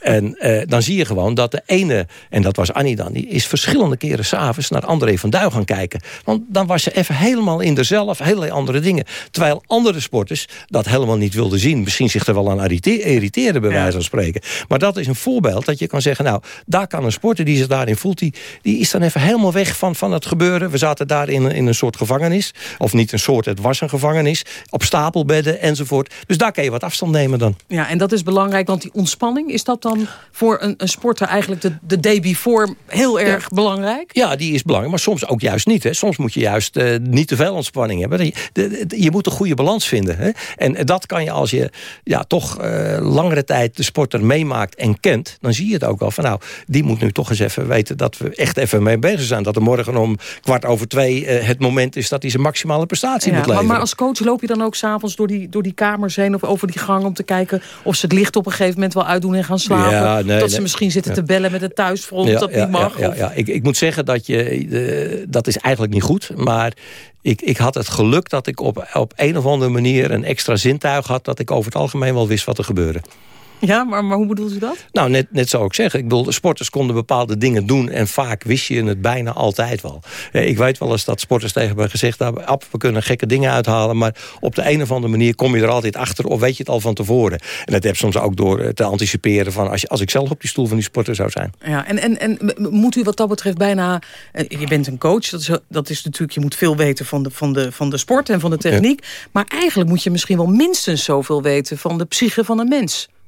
En uh, dan zie je gewoon dat de ene, en dat was Annie dan... die is verschillende keren s'avonds naar André van Duin gaan kijken. Want dan was ze even helemaal in dezelfde, hele andere dingen. Terwijl andere sporters dat helemaal niet wilden zien. Misschien zich er wel aan irriteren, bij wijze van spreken. Maar dat is een voorbeeld dat je kan zeggen... nou, daar kan een sporter die zich daarin voelt... die, die is dan even helemaal weg van, van het gebeuren. We zaten daar in, in een soort gevangenis. Of niet een soort, het was een gevangenis. Op stapelbedden enzovoort. Dus daar kan je wat afstand nemen dan. Ja, en dat is belangrijk, want die ontspanning... is dat dan voor een, een sporter eigenlijk de, de day before heel erg ja. belangrijk? Ja, die is belangrijk, maar soms ook juist niet. Hè. Soms moet je juist uh, niet te veel ontspanning hebben. Je, de, de, je moet een goede balans vinden. Hè. En dat kan je als je ja, toch uh, langere tijd de sporter meemaakt en kent... dan zie je het ook wel van nou, die moet nu toch eens even weten... dat we echt even mee bezig zijn. Dat er morgen om kwart over twee uh, het moment is... dat hij zijn maximale prestatie ja, moet leveren. Maar, maar als coach loop je dan ook s'avonds door die, door die kamers heen... of over die gang om te kijken of ze het licht op een gegeven moment wel uitdoen en gaan slapen? Ja, nee, dat ze misschien zitten te bellen met het thuisfront, dat ja, niet mag? Ja, ja, of- ja. Ik, ik moet zeggen dat je, eh, dat is eigenlijk niet goed. Maar ik, ik had het geluk dat ik op, op een of andere manier een extra zintuig had... dat ik over het algemeen wel wist wat er gebeurde. Ja, maar, maar hoe bedoelt u dat? Nou, net, net zou ik zeggen. Ik bedoel, sporters konden bepaalde dingen doen... en vaak wist je het bijna altijd wel. Ik weet wel eens dat sporters tegen me gezegd hebben... "Ab, we kunnen gekke dingen uithalen... maar op de een of andere manier kom je er altijd achter... of weet je het al van tevoren. En dat heb soms ook door eh, te anticiperen... van als, je, als ik zelf op die stoel van die sporter zou zijn. Ja, en, en, en moet u wat dat betreft bijna... eh, Je bent een coach, dat is, dat is natuurlijk... je moet veel weten van de, van, de, van de sport en van de techniek. Maar eigenlijk moet je misschien wel minstens zoveel weten... van de psyche van een mens.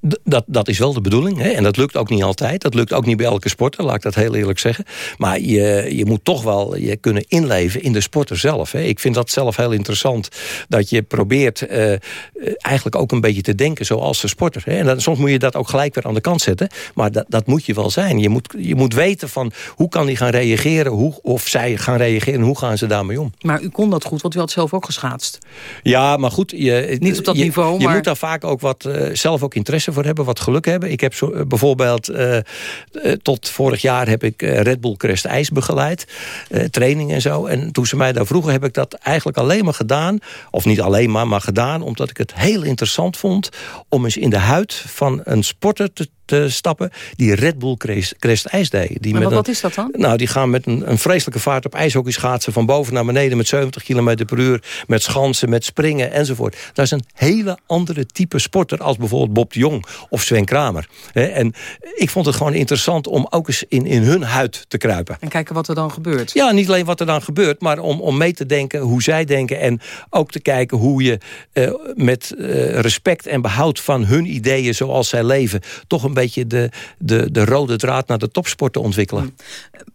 dat, dat is wel de bedoeling. Hè? En dat lukt ook niet altijd. Dat lukt ook niet bij elke sporter, laat ik dat heel eerlijk zeggen. Maar je, je moet toch wel je kunnen inleven in de sporter zelf. Hè? Ik vind dat zelf heel interessant. Dat je probeert uh, eigenlijk ook een beetje te denken zoals de sporter. Hè? En dan, soms moet je dat ook gelijk weer aan de kant zetten. Maar dat, dat moet je wel zijn. Je moet, je moet weten van hoe kan die gaan reageren. Hoe, of zij gaan reageren. Hoe gaan ze daarmee om. Maar u kon dat goed, want u had zelf ook geschaatst. Ja, maar goed. Je, niet op dat je, niveau. Je maar... moet daar vaak ook wat uh, zelf ook interesse voor hebben. Wat geluk hebben. Ik heb zo, bijvoorbeeld tot vorig jaar heb ik Red Bull Crest IJs begeleid. training en zo. En toen ze mij daar vroegen heb ik dat eigenlijk alleen maar gedaan. Of niet alleen maar, maar gedaan. Omdat ik het heel interessant vond om eens in de huid van een sporter te te stappen... die Red Bull Crest, Crest ijs deed. Die maar met wat een, is dat dan? Nou, die gaan met een, een vreselijke vaart op ijshockeyschaatsen... van boven naar beneden met 70 km per uur... met schansen, met springen enzovoort. Dat is een hele andere type sporter... als bijvoorbeeld Bob de Jong of Sven Kramer. En ik vond het gewoon interessant om ook eens in, in hun huid te kruipen. En kijken wat er dan gebeurt. Ja, niet alleen wat er dan gebeurt... maar om, om mee te denken hoe zij denken... en ook te kijken hoe je uh, met uh, respect en behoud van hun ideeën... zoals zij leven, toch een beetje de, de, de rode draad naar de topsport te ontwikkelen.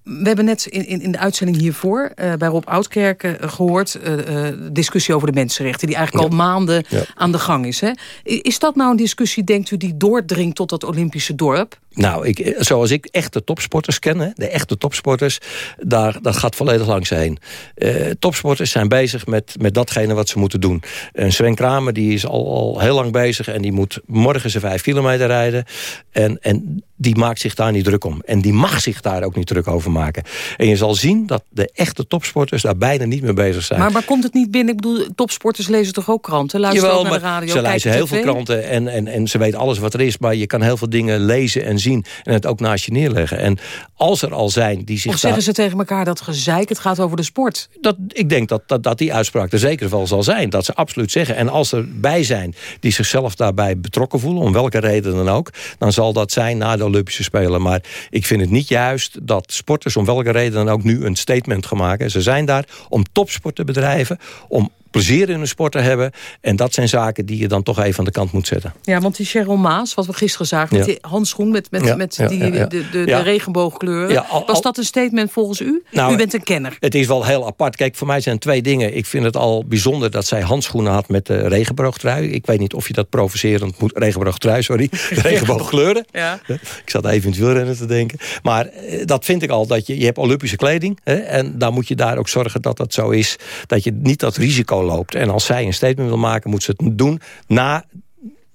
We hebben net in, in de uitzending hiervoor uh, bij Rob Oudkerk uh, gehoord... Uh, discussie over de mensenrechten, die eigenlijk ja. al maanden ja. aan de gang is. Hè? Is dat nou een discussie, denkt u, die doordringt tot dat Olympische dorp? Nou, ik, zoals ik echte topsporters ken, hè, de echte topsporters... daar, dat gaat volledig langs heen. Uh, topsporters zijn bezig met, met datgene wat ze moeten doen. En Sven Kramer die is al, al heel lang bezig... en die moet morgen zijn vijf kilometer rijden. En, en die maakt zich daar niet druk om. En die mag zich daar ook niet druk over maken. En je zal zien dat de echte topsporters daar bijna niet mee bezig zijn. Maar waar komt het niet binnen? Ik bedoel, topsporters lezen toch ook kranten? Luisteren Jawel, naar de radio, ze lezen heel veel kranten en, en, en ze weten alles wat er is. Maar je kan heel veel dingen lezen en zien en het ook naast je neerleggen. En als er al zijn die zich Of zeggen ze tegen elkaar dat gezeik, het gaat over de sport? Dat, ik denk dat, dat, dat die uitspraak er zeker wel zal zijn. Dat ze absoluut zeggen. En als er bij zijn die zichzelf daarbij betrokken voelen... om welke reden dan ook... dan zal dat zijn na de Olympische Spelen. Maar ik vind het niet juist dat sporters om welke reden dan ook... nu een statement gaan maken. Ze zijn daar om topsport te bedrijven... om plezier in een sport te hebben. En dat zijn zaken die je dan toch even aan de kant moet zetten. Ja, want die Cheryl Maas, wat we gisteren zagen... met die handschoen, met, met, met die, de, de, de regenboogkleuren. Al- Was dat een statement volgens u? Nou, u bent een kenner. Het is wel heel apart. Kijk, voor mij zijn twee dingen. Ik vind het al bijzonder dat zij handschoenen had met de regenboogtrui. Ik weet niet of je dat provocerend moet... Regenboogtrui, sorry. Regenboogkleuren. Ja. Ik zat even in het wielrennen te denken. Maar eh, dat vind ik al, dat je, je hebt Olympische kleding. Hè, en dan moet je daar ook zorgen dat dat zo is. Dat je niet dat risico En als zij een statement wil maken, moet ze het doen... na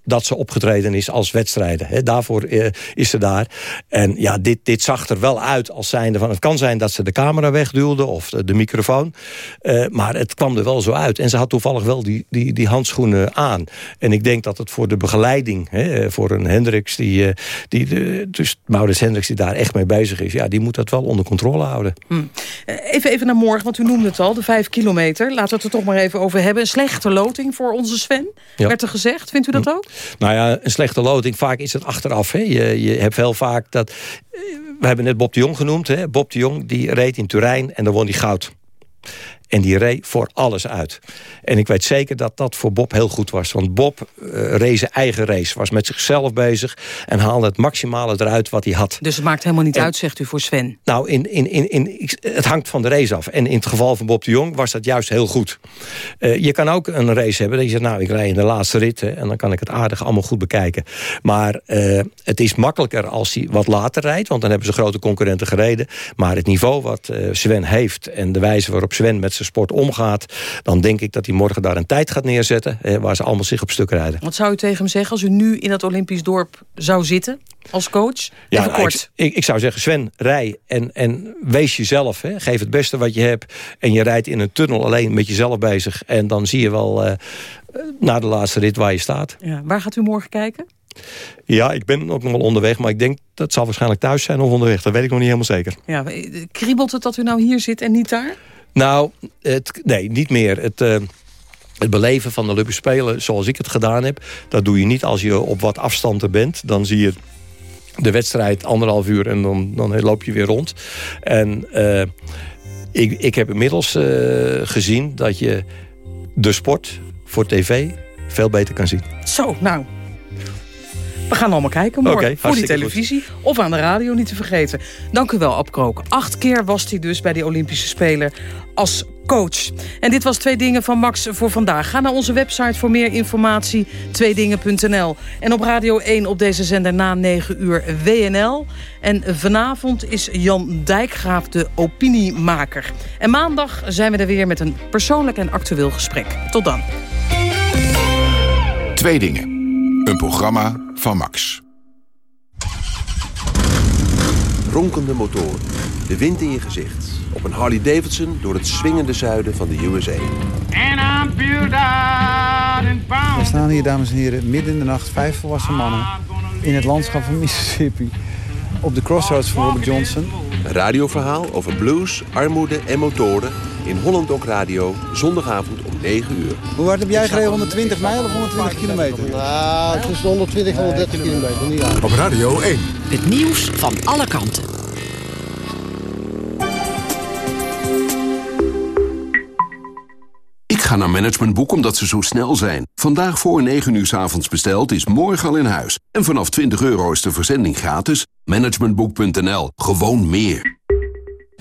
dat ze opgetreden is als wedstrijden. Daarvoor eh, is ze daar. En ja, dit, dit zag er wel uit als zijnde van... het kan zijn dat ze de camera wegduwde of de, de microfoon. Eh, maar het kwam er wel zo uit. En ze had toevallig wel die, die, die handschoenen aan. En ik denk dat het voor de begeleiding... Hè, voor een Hendricks, die, eh, die, de, dus Maurits Hendricks die daar echt mee bezig is... ja, die moet dat wel onder controle houden. Hm. Eh, Even, even naar morgen, want u noemde het al, de vijf kilometer. Laten we het er toch maar even over hebben. Een slechte loting voor onze Sven, Ja. werd er gezegd. Vindt u dat ook? Nou ja, een slechte loting, vaak is het achteraf. Hè. Je, je hebt heel vaak dat... eh, We hebben net Bob de Jong genoemd. Hè. Bob de Jong die reed in Turijn en dan won hij goud. En die reed voor alles uit. En ik weet zeker dat dat voor Bob heel goed was. Want Bob uh, reed zijn eigen race. Was met zichzelf bezig. En haalde het maximale eruit wat hij had. Dus het maakt helemaal niet uit, zegt u, voor Sven. Nou, in, in, in, in, het hangt van de race af. En in het geval van Bob de Jong was dat juist heel goed. Eh, je kan ook een race hebben dat je zegt... nou, ik rij in de laatste rit... hè, en dan kan ik het aardig allemaal goed bekijken. Maar eh, het is makkelijker als hij wat later rijdt... want dan hebben ze grote concurrenten gereden. Maar het niveau wat Sven heeft... en de wijze waarop Sven met zijn sport omgaat... dan denk ik dat hij morgen daar een tijd gaat neerzetten... eh, waar ze allemaal zich op stuk rijden. Wat zou u tegen hem zeggen als u nu in dat Olympisch dorp zou zitten als coach? Ja, nou, kort. ik, ik, ik zou zeggen, Sven, rij en, en wees jezelf. Hè. Geef het beste wat je hebt. En je rijdt in een tunnel alleen met jezelf bezig. En dan zie je wel eh, na de laatste rit waar je staat. Ja, waar gaat u morgen kijken? Ja, ik ben ook nog wel onderweg. Maar ik denk dat zal waarschijnlijk thuis zijn of onderweg. Dat weet ik nog niet helemaal zeker. Ja, eh, kriebelt het dat u nou hier zit en niet daar? Nou, het, nee, niet meer. Het, eh, het beleven van de Olympische Spelen zoals ik het gedaan heb... dat doe je niet als je op wat afstand er bent. Dan zie je de wedstrijd anderhalf uur en dan, dan loop je weer rond. En eh, ik, ik heb inmiddels eh, gezien dat je de sport voor tv veel beter kan zien. Zo, nou. We gaan allemaal kijken morgen. Voor die televisie. Of aan de radio, niet te vergeten. Dank u wel, Ab Krook. Acht keer was hij dus bij die Olympische Spelen als coach. En dit was Twee Dingen van Max voor vandaag. Ga naar onze website voor meer informatie. Tweedingen.nl. En op Radio 1 op deze zender na 9 uur WNL. En vanavond is Jan Dijkgraaf de opiniemaker. En maandag zijn we er weer met een persoonlijk en actueel gesprek. Tot dan. Twee Dingen. Een programma van Max. Ronkende motoren, de wind in je gezicht. Op een Harley Davidson door het swingende zuiden van de USA. We staan hier, dames en heren, midden in de nacht, vijf volwassen mannen... in het landschap van Mississippi. Op de crossroads van Robert Johnson. Een radioverhaal over blues, armoede en motoren... in Holland Dok Radio, zondagavond 9 uur. Hoe hard heb jij gereden? 120 mijl of 120 kilometer? Nou, tussen 120 en 130 kilometer, niet aan. Op Radio 1. Het nieuws van alle kanten. Ik ga naar Managementboek omdat ze zo snel zijn. Vandaag voor 9 uur s avonds besteld is morgen al in huis. En vanaf 20 euro is de verzending gratis. Managementboek.nl. Gewoon meer.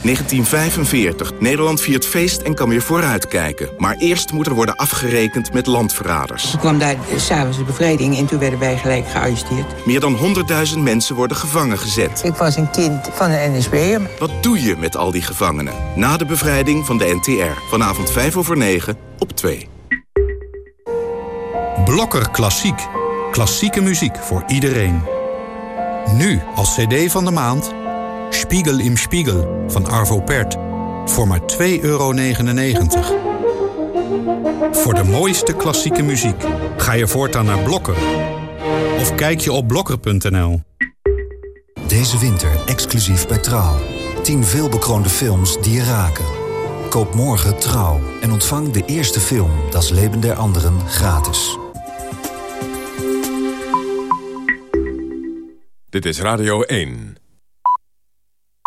1945. Nederland viert feest en kan weer vooruitkijken. Maar eerst moet er worden afgerekend met landverraders. Toen kwam daar s'avonds de bevrijding en toen werden wij gelijk gearresteerd. Meer dan 100.000 mensen worden gevangen gezet. Ik was een kind van de NSB. Wat doe je met al die gevangenen? Na de bevrijding van de NTR. Vanavond 5 over 9 op 2. Blokker Klassiek. Klassieke muziek voor iedereen. Nu als cd van de maand... Spiegel im Spiegel van Arvo Pärt. Voor maar 2,99 euro. Voor de mooiste klassieke muziek ga je voortaan naar Blokker. Of kijk je op blokker.nl. Deze winter exclusief bij Trouw. 10 veelbekroonde films die je raken. Koop morgen Trouw en ontvang de eerste film Das Leben der Anderen gratis. Dit is Radio 1.